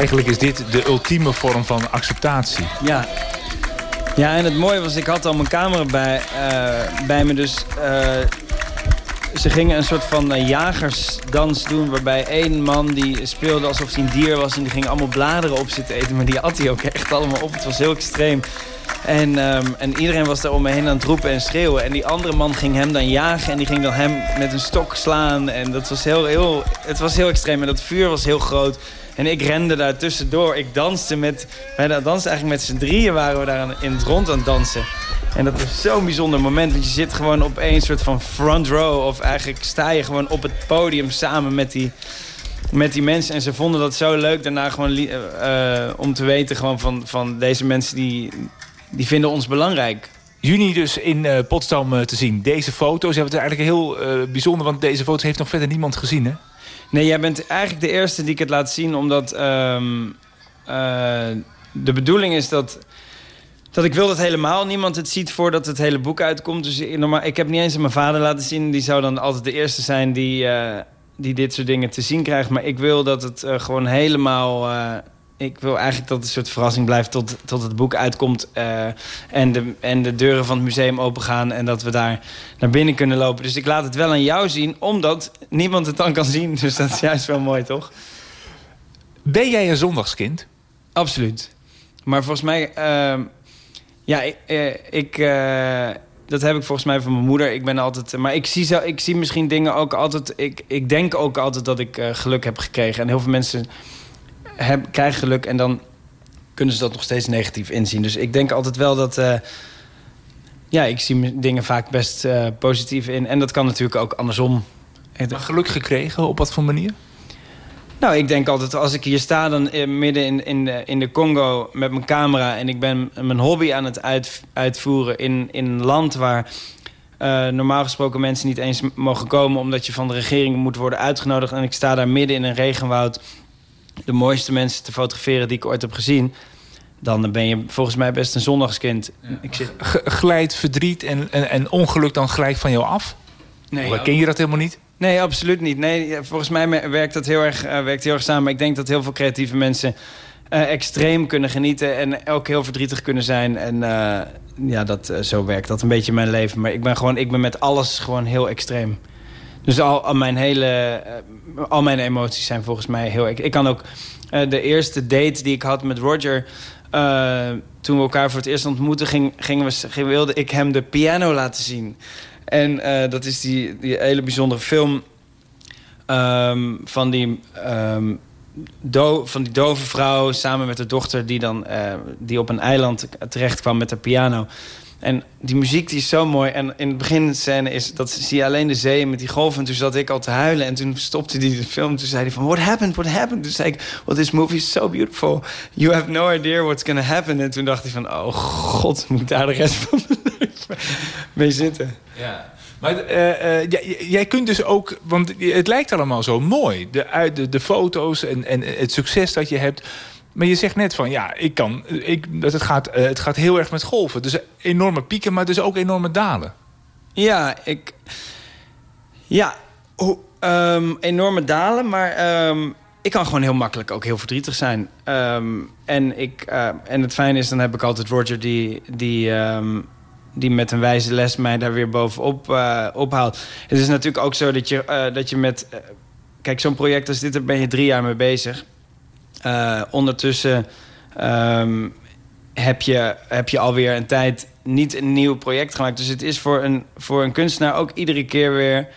Eigenlijk is dit de ultieme vorm van acceptatie. Ja, ja, en het mooie was, ik had al mijn camera bij, uh, bij me. Dus uh, ze gingen een soort van uh, jagersdans doen... waarbij één man die speelde alsof hij een dier was... en die ging allemaal bladeren op zitten eten. Maar die at hij ook echt allemaal op. Het was heel extreem. En, um, en iedereen was daar om me heen aan het roepen en schreeuwen. En die andere man ging hem dan jagen en die ging dan hem met een stok slaan. En dat was heel, heel, het was heel extreem. En dat vuur was heel groot. En ik rende daar tussendoor. Ik danste met... Wij dansten eigenlijk met z'n drieën waren we daar in het rond aan het dansen. En dat was zo'n bijzonder moment. Want je zit gewoon op een soort van front row. Of eigenlijk sta je gewoon op het podium samen met die, met die mensen. En ze vonden dat zo leuk daarna gewoon... Uh, om te weten gewoon van, van deze mensen die, die vinden ons belangrijk. Juni dus in uh, Potsdam uh, te zien. Deze foto's. Ja, het is eigenlijk heel bijzonder. Want deze foto's heeft nog verder niemand gezien hè? Nee, jij bent eigenlijk de eerste die ik het laat zien. Omdat um, uh, de bedoeling is dat... Dat ik wil dat helemaal niemand het ziet voordat het hele boek uitkomt. Dus normaal, ik heb niet eens aan mijn vader laten zien. Die zou dan altijd de eerste zijn die, uh, die dit soort dingen te zien krijgt. Maar ik wil dat het uh, gewoon helemaal... Ik wil eigenlijk dat het een soort verrassing blijft tot, tot het boek uitkomt. Uh, en, de, en de deuren van het museum opengaan. En dat we daar naar binnen kunnen lopen. Dus ik laat het wel aan jou zien, omdat niemand het dan kan zien. Dus dat is juist wel mooi, toch? Ben jij een zondagskind? Absoluut. Maar volgens mij... Uh, ja, ik... ik uh, dat heb ik volgens mij van mijn moeder. Ik ben altijd... Maar ik zie, zo, ik zie misschien dingen ook altijd... Ik, ik denk ook altijd dat ik geluk heb gekregen. En heel veel mensen heb, krijgen geluk en dan kunnen ze dat nog steeds negatief inzien. Dus ik denk altijd wel dat... Uh, ja, ik zie dingen vaak best uh, positief in. En dat kan natuurlijk ook andersom. Maar geluk gekregen, op wat voor manier? Nou, ik denk altijd, als ik hier sta dan midden in, in, de, in de Congo met mijn camera... en ik ben mijn hobby aan het uit, uitvoeren in, in een land waar... Uh, normaal gesproken mensen niet eens mogen komen... omdat je van de regering moet worden uitgenodigd. En ik sta daar midden in een regenwoud de mooiste mensen te fotograferen die ik ooit heb gezien... dan ben je volgens mij best een zondagskind. Ja. Ik zeg... Glijdt verdriet en, en, en, ongeluk dan gelijk van jou af? Nee, of ken je dat helemaal niet? Nee, absoluut niet. Nee, volgens mij werkt dat heel erg, uh, werkt heel erg samen. Maar ik denk dat heel veel creatieve mensen uh, extreem kunnen genieten... en ook heel verdrietig kunnen zijn. En uh, ja, dat, zo werkt dat een beetje in mijn leven. Maar ik ben, gewoon, ik ben met alles gewoon heel extreem. Dus al, mijn hele, uh, al mijn emoties zijn volgens mij heel... Ik, kan ook uh, de eerste date die ik had met Roger... Uh, toen we elkaar voor het eerst ontmoetten... Ging, gingen we, wilde ik hem de piano laten zien. En dat is die, die hele bijzondere film... Um, van, die, um, van die dove vrouw samen met de dochter... die, dan, die op een eiland terecht kwam met de piano... En die muziek die is zo mooi. En in het begin scène is dat zie je alleen de zee met die golven. En toen zat ik al te huilen. En toen stopte hij de film. Toen zei hij van, what happened, what happened? Toen zei ik, well, this movie is so beautiful. You have no idea what's gonna happen. En toen dacht hij van, oh god, moet daar de rest van mee zitten. Ja. Maar uh, uh, jij, kunt dus ook, want het lijkt allemaal zo mooi. De, de, de foto's en, en het succes dat je hebt. Maar je zegt net van, ja, ik kan, ik, dat het, gaat, uh, het gaat heel erg met golven. Dus enorme pieken, maar dus ook enorme dalen. Ja, ik... Ja, um, enorme dalen, maar um, ik kan gewoon heel makkelijk ook heel verdrietig zijn. Um, en, ik, uh, en het fijne is, dan heb ik altijd Roger die, die, die met een wijze les mij daar weer bovenop uh, ophaalt. Het is natuurlijk ook zo dat je, dat je met... kijk, zo'n project als dit, daar ben je drie jaar mee bezig... Uh, ondertussen um, heb, je, heb je alweer een tijd niet een nieuw project gemaakt. Dus het is voor een, voor een kunstenaar ook iedere keer weer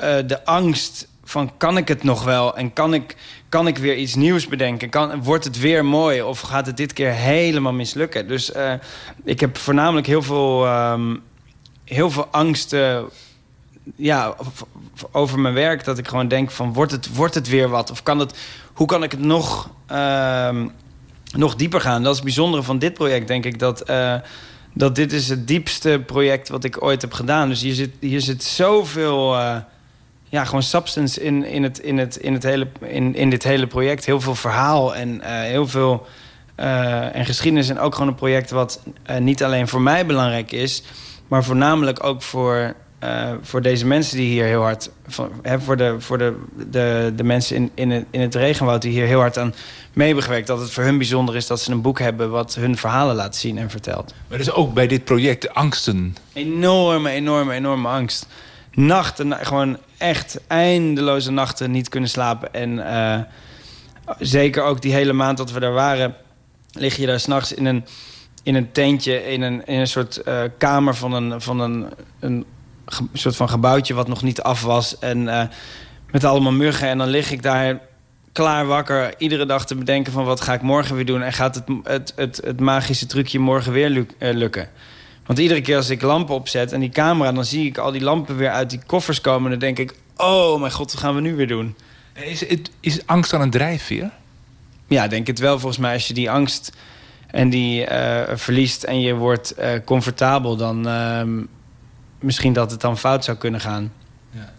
uh, de angst van kan ik het nog wel? En kan ik, kan ik weer iets nieuws bedenken? Kan, wordt het weer mooi? Of gaat het dit keer helemaal mislukken? Dus uh, ik heb voornamelijk heel veel, um, heel veel angst ja, over mijn werk. Dat ik gewoon denk van wordt het, wordt het weer wat? Of kan het, hoe kan ik het nog, uh, nog dieper gaan? Dat is het bijzondere van dit project, denk ik. Dat, uh, dat dit is het diepste project wat ik ooit heb gedaan. Dus hier zit, hier zit zoveel... Uh, ja, gewoon substance in, in, het, in, het, in, het hele, in, in dit hele project. Heel veel verhaal en uh, heel veel... En geschiedenis. En ook gewoon een project wat niet alleen voor mij belangrijk is... maar voornamelijk ook voor, voor deze mensen die hier heel hard... Van, hè, voor de, voor de, de, de mensen in, in, het, in het regenwoud die hier heel hard aan mee hebben gewerkt. Dat het voor hun bijzonder is dat ze een boek hebben... wat hun verhalen laat zien en vertelt. Maar dus ook bij dit project angsten? Enorme, enorme, enorme angst. Nachten, gewoon echt eindeloze nachten niet kunnen slapen. En uh, zeker ook die hele maand dat we daar waren... lig je daar s'nachts in een, in een tentje... in een, in een soort uh, kamer van een, van een, een soort van gebouwtje... wat nog niet af was. En uh, met allemaal muggen. En dan lig ik daar klaar wakker... iedere dag te bedenken van wat ga ik morgen weer doen... en gaat het, het, het, het magische trucje morgen weer luk, lukken... Want iedere keer als ik lampen opzet en die camera... dan zie ik al die lampen weer uit die koffers komen... en dan denk ik, oh mijn god, wat gaan we nu weer doen? Is, is, is angst dan een drijfveer? Ja, denk het wel volgens mij. Als je die angst en die uh, verliest en je wordt comfortabel... dan uh, misschien dat het dan fout zou kunnen gaan. Ja.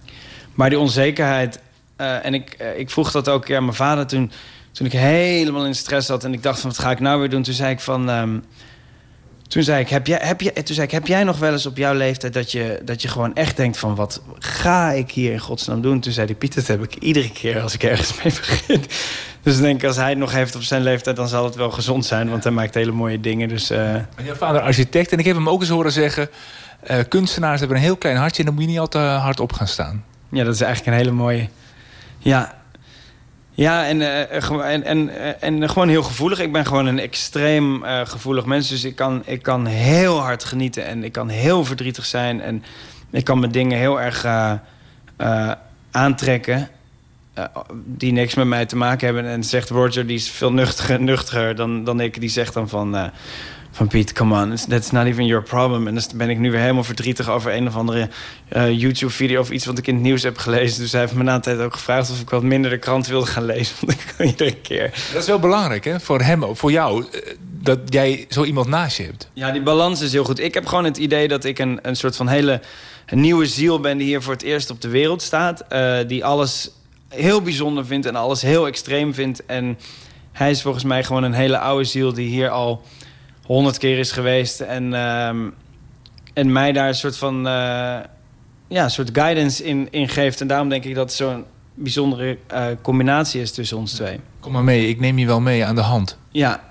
Maar die onzekerheid... Uh, en ik, ik vroeg dat ook aan mijn vader toen, toen ik helemaal in stress zat... en ik dacht van, wat ga ik nou weer doen? Toen zei ik van... Um, toen zei ik, heb jij, heb, je, toen zei ik, heb jij nog wel eens op jouw leeftijd... dat je, dat je gewoon echt denkt van, wat ga ik hier in godsnaam doen? Toen zei hij, Pieter, dat heb ik iedere keer als ik ergens mee begin. Dus ik denk, als hij het nog heeft op zijn leeftijd... dan zal het wel gezond zijn, want hij maakt hele mooie dingen. Dus, uh... Maar jouw vader architect, en ik heb hem ook eens horen zeggen... Uh, kunstenaars hebben een heel klein hartje... en dan moet je niet al te hard op gaan staan. Ja, dat is eigenlijk een hele mooie... Ja, ja, en, uh, en, en, en gewoon heel gevoelig. Ik ben gewoon een extreem gevoelig mens. Dus ik kan, ik kan heel hard genieten. En ik kan heel verdrietig zijn. En ik kan me dingen heel erg aantrekken. die niks met mij te maken hebben. En zegt Roger, die is veel nuchtiger, nuchtiger dan, dan ik. Die zegt dan van van Piet, come on, that's not even your problem. En dan ben ik nu weer helemaal verdrietig over een of andere uh, YouTube-video... of iets wat ik in het nieuws heb gelezen. Dus hij heeft me na een tijd ook gevraagd of ik wat minder de krant wilde gaan lezen. Want ik kan iedere keer. Dat is wel belangrijk, hè? Voor hem, voor jou, eh, dat jij zo iemand naast je hebt. Ja, die balans is heel goed. Ik heb gewoon het idee dat ik een, een soort van hele een nieuwe ziel ben... die hier voor het eerst op de wereld staat. Uh, die alles heel bijzonder vindt en alles heel extreem vindt. En hij is volgens mij gewoon een hele oude ziel die hier al honderd keer is geweest. En, um, en mij daar een soort van uh, ja, een soort guidance in, in geeft. En daarom denk ik dat het zo'n bijzondere uh, combinatie is tussen ons twee. Kom maar mee, ik neem je wel mee aan de hand. Ja,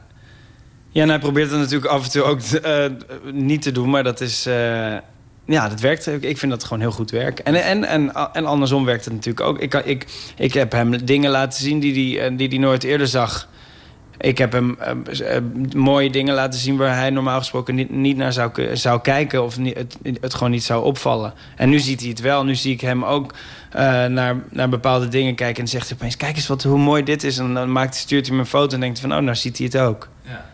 ja en hij probeert het natuurlijk af en toe ook uh, niet te doen. Maar dat is... ja, dat werkt. Ik vind dat gewoon heel goed werk. En, en, en, en andersom werkt het natuurlijk ook. Ik, ik, ik heb hem dingen laten zien die hij die, die nooit eerder zag. Ik heb hem uh, mooie dingen laten zien waar hij normaal gesproken niet, niet naar zou, zou kijken... of niet, het, het gewoon niet zou opvallen. En nu ziet hij het wel. Nu zie ik hem ook uh, naar, naar bepaalde dingen kijken... en zegt hij opeens, kijk eens wat, hoe mooi dit is. En dan maakt, stuurt hij me een foto en denkt van... oh, nou ziet hij het ook. Ja.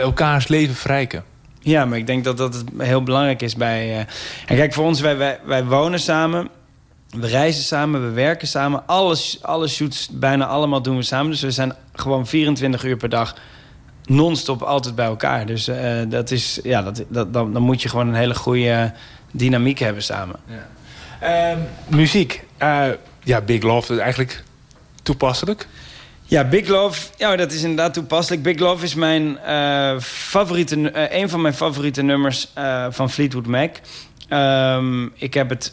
Elkaars leven verrijken. Ja, maar ik denk dat dat heel belangrijk is bij... Uh... En kijk, voor ons, wij, wij, wij wonen samen... We reizen samen, we werken samen. Alles, alle shoots, bijna allemaal doen we samen. Dus we zijn gewoon 24 uur per dag non-stop altijd bij elkaar. Dus uh, dat is, ja, dat, dat, dan, dan moet je gewoon een hele goede dynamiek hebben samen. Ja. Uh, muziek. Uh, ja, Big Love is eigenlijk toepasselijk. Ja, Big Love, ja, dat is inderdaad toepasselijk. Big Love is mijn favoriete, een van mijn favoriete nummers van Fleetwood Mac. Um, ik heb het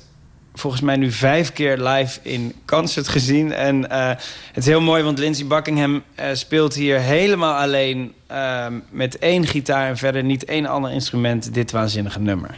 volgens mij nu vijf keer live in concert gezien. En uh, het is heel mooi, want Lindsey Buckingham uh, speelt hier helemaal alleen... Uh, met één gitaar en verder niet één ander instrument dit waanzinnige nummer.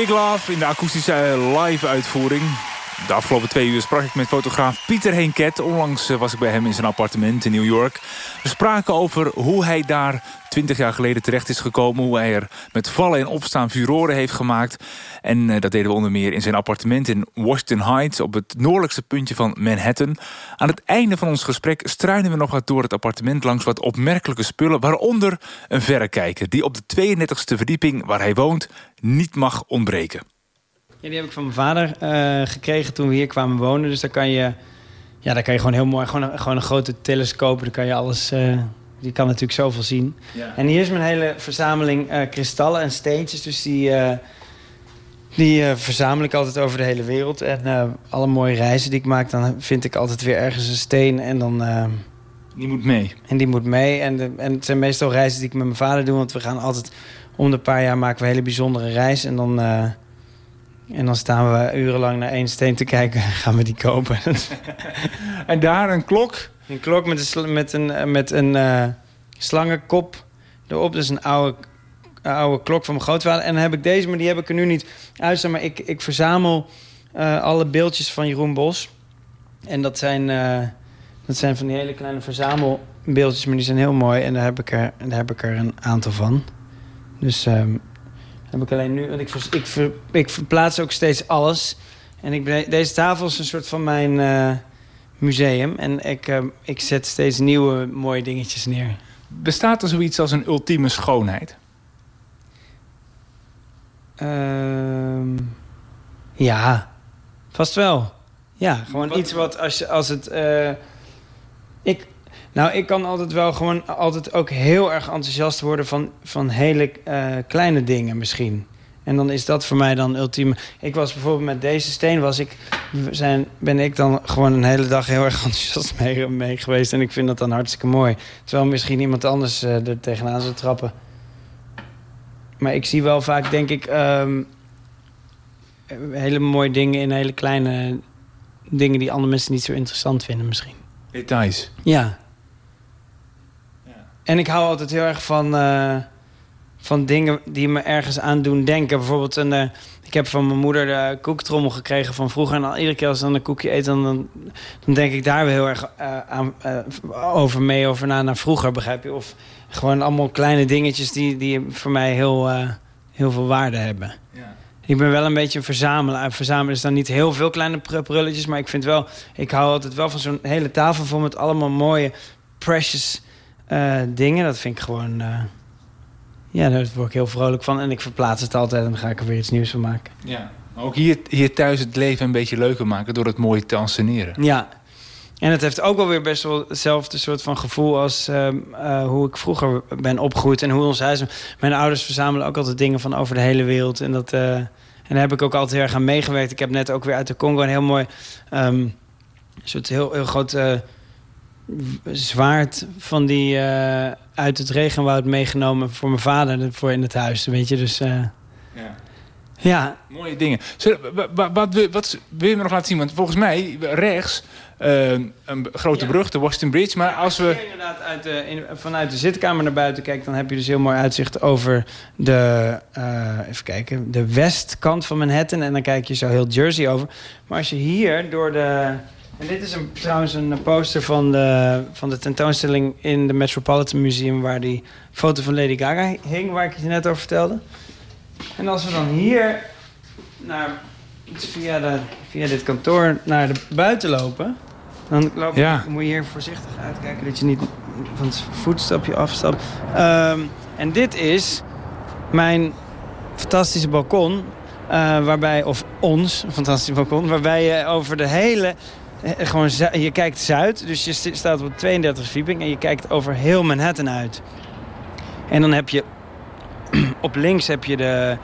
Big Love in de akoestische eh, live uitvoering. De afgelopen twee uur sprak ik met fotograaf Pieter Heenket. Onlangs eh, was ik bij hem in zijn appartement in New York. We spraken over hoe hij daar 20 jaar geleden terecht is gekomen. Hoe hij er met vallen en opstaan furoren heeft gemaakt. En eh, dat deden we onder meer in zijn appartement in Washington Heights... op het noordelijkste puntje van Manhattan. Aan het einde van ons gesprek struinen we nog wat door het appartement... langs wat opmerkelijke spullen, waaronder een verrekijker... die op de 32e verdieping waar hij woont niet mag ontbreken. Die heb ik van mijn vader eh, gekregen toen we hier kwamen wonen. Dus daar kan je, ja, daar kan je gewoon heel mooi, gewoon een, gewoon een grote telescoop. Daar kan je alles, eh, die kan natuurlijk zoveel zien. Ja. En hier is mijn hele verzameling eh, kristallen en steentjes. Dus die, eh, die eh, verzamel ik altijd over de hele wereld. En alle mooie reizen die ik maak, dan vind ik altijd weer ergens een steen. En dan... Die moet mee. en die moet mee. En, de, en het zijn meestal reizen die ik met mijn vader doe. Want we gaan altijd om de paar jaar maken we een hele bijzondere reis. En dan, en dan staan we urenlang naar één steen te kijken. Gaan we die kopen. En daar een klok. Een klok met een, met een, eh, met een eh, slangenkop erop. Dus een oude, oude klok van mijn grootvader. En dan heb ik deze, maar die heb ik er nu niet uitstaan. Maar ik, ik verzamel eh, alle beeldjes van Jeroen Bos. En dat zijn, dat zijn van die hele kleine verzamelbeeldjes, maar die zijn heel mooi. En daar heb ik er, daar heb ik er een aantal van. Dus ehm, heb ik alleen nu... Want ik, ik, ver- ik verplaats ook steeds alles. En ik, deze tafel is een soort van mijn museum. En ik, ehm, ik zet steeds nieuwe mooie dingetjes neer. Bestaat er zoiets als een ultieme schoonheid? Ehm, ja, vast wel. Ja, gewoon Wat- iets wat als, je, als het... eh, ik, nou, ik kan altijd wel gewoon altijd ook heel erg enthousiast worden van, van hele eh, kleine dingen misschien. En dan is dat voor mij dan ultieme. Ik was bijvoorbeeld met deze steen was ik, zijn, ben ik dan gewoon een hele dag heel erg enthousiast mee, mee geweest. En ik vind dat dan hartstikke mooi. Terwijl misschien iemand anders eh, er tegenaan zou trappen. Maar ik zie wel vaak, denk ik, ehm, hele mooie dingen in hele kleine dingen die andere mensen niet zo interessant vinden misschien. Details. Ja. En ik hou altijd heel erg van, eh, van dingen die me ergens aan doen denken. Bijvoorbeeld, een, eh, ik heb van mijn moeder de koektrommel gekregen van vroeger. En dan, iedere keer als ik dan een koekje eet, dan, dan, dan denk ik daar weer heel erg eh, aan, eh, over mee, over na, naar vroeger, begrijp je? Of gewoon allemaal kleine dingetjes die, die voor mij heel, heel veel waarde hebben. Ik ben wel een beetje een verzamelaar. Verzamelen is dan niet heel veel kleine pr- prulletjes. Maar ik vind wel, ik hou altijd wel van zo'n hele tafel vol met allemaal mooie, precious dingen. Dat vind ik gewoon. Ja, daar word ik heel vrolijk van. En ik verplaats het altijd en dan ga ik er weer iets nieuws van maken. Ja. Maar ook hier, hier thuis het leven een beetje leuker maken door het mooi te anseneren. Ja. En het heeft ook wel weer best wel hetzelfde soort van gevoel als ehm, eh, hoe ik vroeger ben opgegroeid en hoe ons huis. Mijn ouders verzamelen ook altijd dingen van over de hele wereld. En, dat, eh, en daar heb ik ook altijd heel erg aan meegewerkt. Ik heb net ook weer uit de Congo een heel mooi, ehm, soort heel, heel groot eh, zwaard van die eh, uit het regenwoud meegenomen voor mijn vader voor in het huis. Weet je, dus eh, Ja. ja, Mooie dingen. Wat, wil- wat wil je me nog laten zien? Want volgens mij rechts eh, een grote Ja. brug, de Washington Bridge. Maar als Als je we... inderdaad uit de, in- vanuit de zitkamer naar buiten kijkt... dan heb je dus heel mooi uitzicht over de, even kijken, de westkant van Manhattan. En dan kijk je zo heel Jersey over. Maar als je hier door de... En dit is een, trouwens een poster van de, van de tentoonstelling in de Metropolitan Museum... waar die foto van Lady Gaga hing, waar ik je net over vertelde. En als we dan hier naar, via, de, via dit kantoor naar de buiten lopen... Dan loop, Ja. moet je hier voorzichtig uitkijken dat je niet van het voetstapje afstapt. Ehm, en dit is mijn fantastische balkon. eh, waarbij, of ons fantastische balkon, waarbij je over de hele. Eh, Gewoon, zu- je kijkt zuid, dus je st- staat op 32 verdieping en je kijkt over heel Manhattan uit. En dan heb je op links heb je de,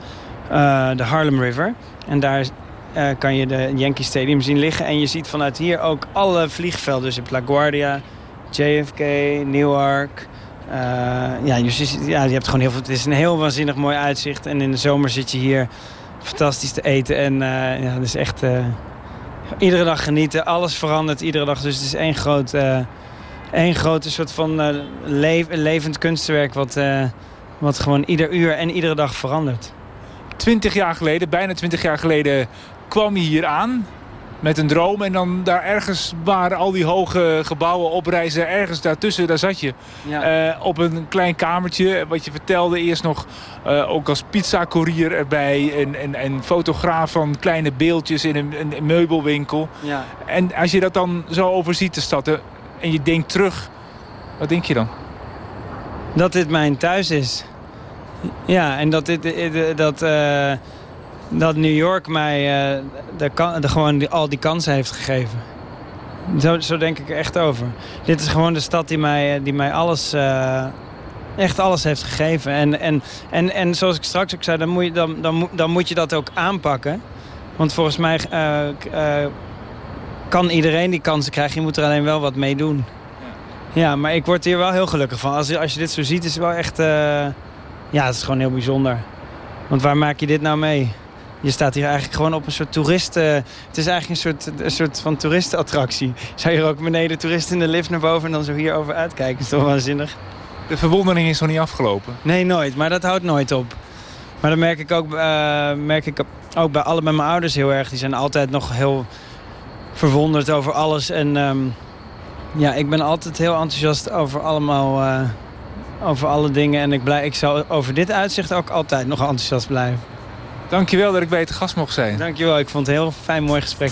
eh, de Harlem River. En daar eh, kan je de Yankee Stadium zien liggen. En je ziet vanuit hier ook alle vliegvelden. Dus je hebt LaGuardia, JFK, Newark. eh, ja, je, ja, je hebt gewoon heel veel. Het is een heel waanzinnig mooi uitzicht. En in de zomer zit je hier fantastisch te eten. En eh, ja, het is echt eh, iedere dag genieten. Alles verandert iedere dag. Dus het is één groot, eh één grote soort van eh, levend kunstwerk. Wat, eh, wat gewoon ieder uur en iedere dag verandert. 20 jaar geleden, bijna 20 jaar geleden, kwam je hier aan met een droom. En dan daar ergens waar al die hoge gebouwen oprijzen, ergens daartussen, daar zat je. Ja. Eh, op een klein kamertje, wat je vertelde eerst nog, eh, ook als pizzacourier erbij. En, en, en fotograaf van kleine beeldjes in een, een meubelwinkel. ja. En als je dat dan zo overziet, de stad, en je denkt terug, wat denk je dan? Dat dit mijn thuis is. Ja, en dat, dit, eh, dat, dat New York mij eh, de, gewoon die, al die kansen heeft gegeven. Zo, zo denk ik er echt over. Dit is gewoon de stad die mij, eh, die mij alles, eh, echt alles heeft gegeven. En, en, en, en zoals ik straks ook zei, dan moet je, dan, dan, moet- dan moet je dat ook aanpakken. Want volgens mij kan iedereen die kansen krijgen. Je moet er alleen wel wat mee doen. Ja, maar ik word hier wel heel gelukkig van. Als je, als je dit zo ziet, is het wel echt... ja, het is gewoon heel bijzonder. Want waar maak je dit nou mee? Je staat hier eigenlijk gewoon op een soort toeristen... Het is eigenlijk een soort, een soort van toeristenattractie. Zou je er ook beneden toeristen in de lift naar boven... en dan zo hierover uitkijken. Dat is toch waanzinnig? De verwondering is nog niet afgelopen. Nee, nooit. Maar dat houdt nooit op. Maar dat merk ik ook, eh, merk ik ook bij allebei mijn ouders heel erg. Die zijn altijd nog heel verwonderd over alles. En ehm, ja, ik ben altijd heel enthousiast over allemaal... eh, over alle dingen. En ik, blij, ik zal over dit uitzicht ook altijd nog enthousiast blijven. Dankjewel dat ik bij te gast mocht zijn. Dankjewel. Ik vond het een heel fijn, mooi gesprek.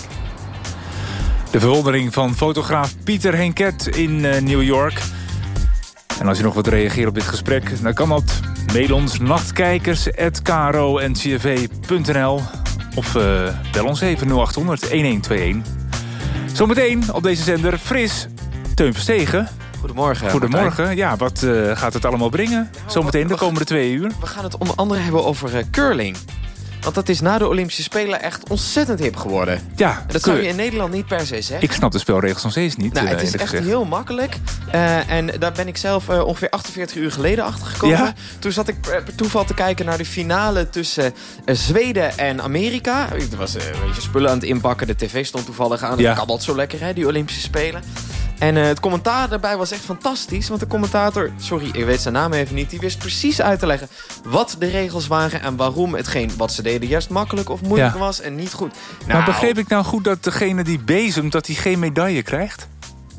De verwondering van fotograaf Pieter Henket in eh, New York. En als je nog wat reageert op dit gesprek, dan kan dat. Mail ons nachtkijkers.kro.ncrv.nl of eh, bel ons even 0800 1121. Zometeen op deze zender fris Teun Verstegen. Goedemorgen. Goedemorgen. Ja, wat eh, gaat het allemaal bringen? Zometeen de komende twee uur. We gaan het onder andere hebben over eh, curling. Want dat is na de Olympische Spelen echt ontzettend hip geworden. Ja, Dat zou je in Nederland niet per se zeggen. ik snap de spelregels nog steeds niet. Nou, eh, het is echt gezegd. heel makkelijk. Eh, en daar ben ik zelf eh, ongeveer 48 uur geleden achter gekomen. Ja? Toen zat ik per toeval te kijken naar de finale tussen Zweden en Amerika. Ik was een beetje spullen aan het inpakken. De tv stond toevallig aan. Ja. Het kabbelt zo lekker, hè, die Olympische Spelen. En eh, het commentaar daarbij was echt fantastisch. Want de commentator, sorry, ik weet zijn naam even niet... die wist precies uit te leggen wat de regels waren... en waarom hetgeen wat ze deden juist makkelijk of moeilijk Ja. was... en niet goed. Maar begreep ik nou goed dat degene die bezemt... dat hij geen medaille krijgt?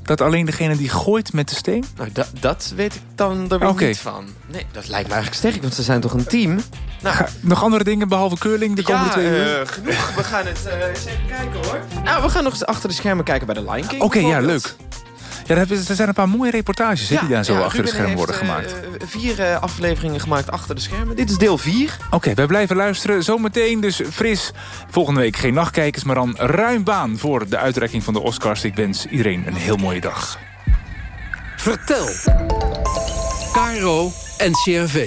Dat alleen degene die gooit met de steen? Nou, da- dat weet ik dan er weer Oké. niet van. Nee, dat lijkt me eigenlijk sterk, want ze zijn toch een team? Nou, Ga- nog andere dingen behalve curling de komende ja, twee uur? eh, genoeg. We gaan het eh, eens even kijken hoor. Nou, we gaan nog eens achter de schermen kijken bij de Lion King. Oké, ja, leuk. Ja, er hebben- zijn een paar mooie reportages hè, die daar zo ja, achter de schermen heeft, worden eh, gemaakt. vier eh, afleveringen gemaakt achter de schermen. Dit is deel 4. Oké, wij blijven luisteren. Zometeen dus fris. Volgende week geen nachtkijkers, maar dan ruim baan... voor de uitreiking van de Oscars. Ik wens iedereen een heel mooie dag. Vertel. KRO NCRV.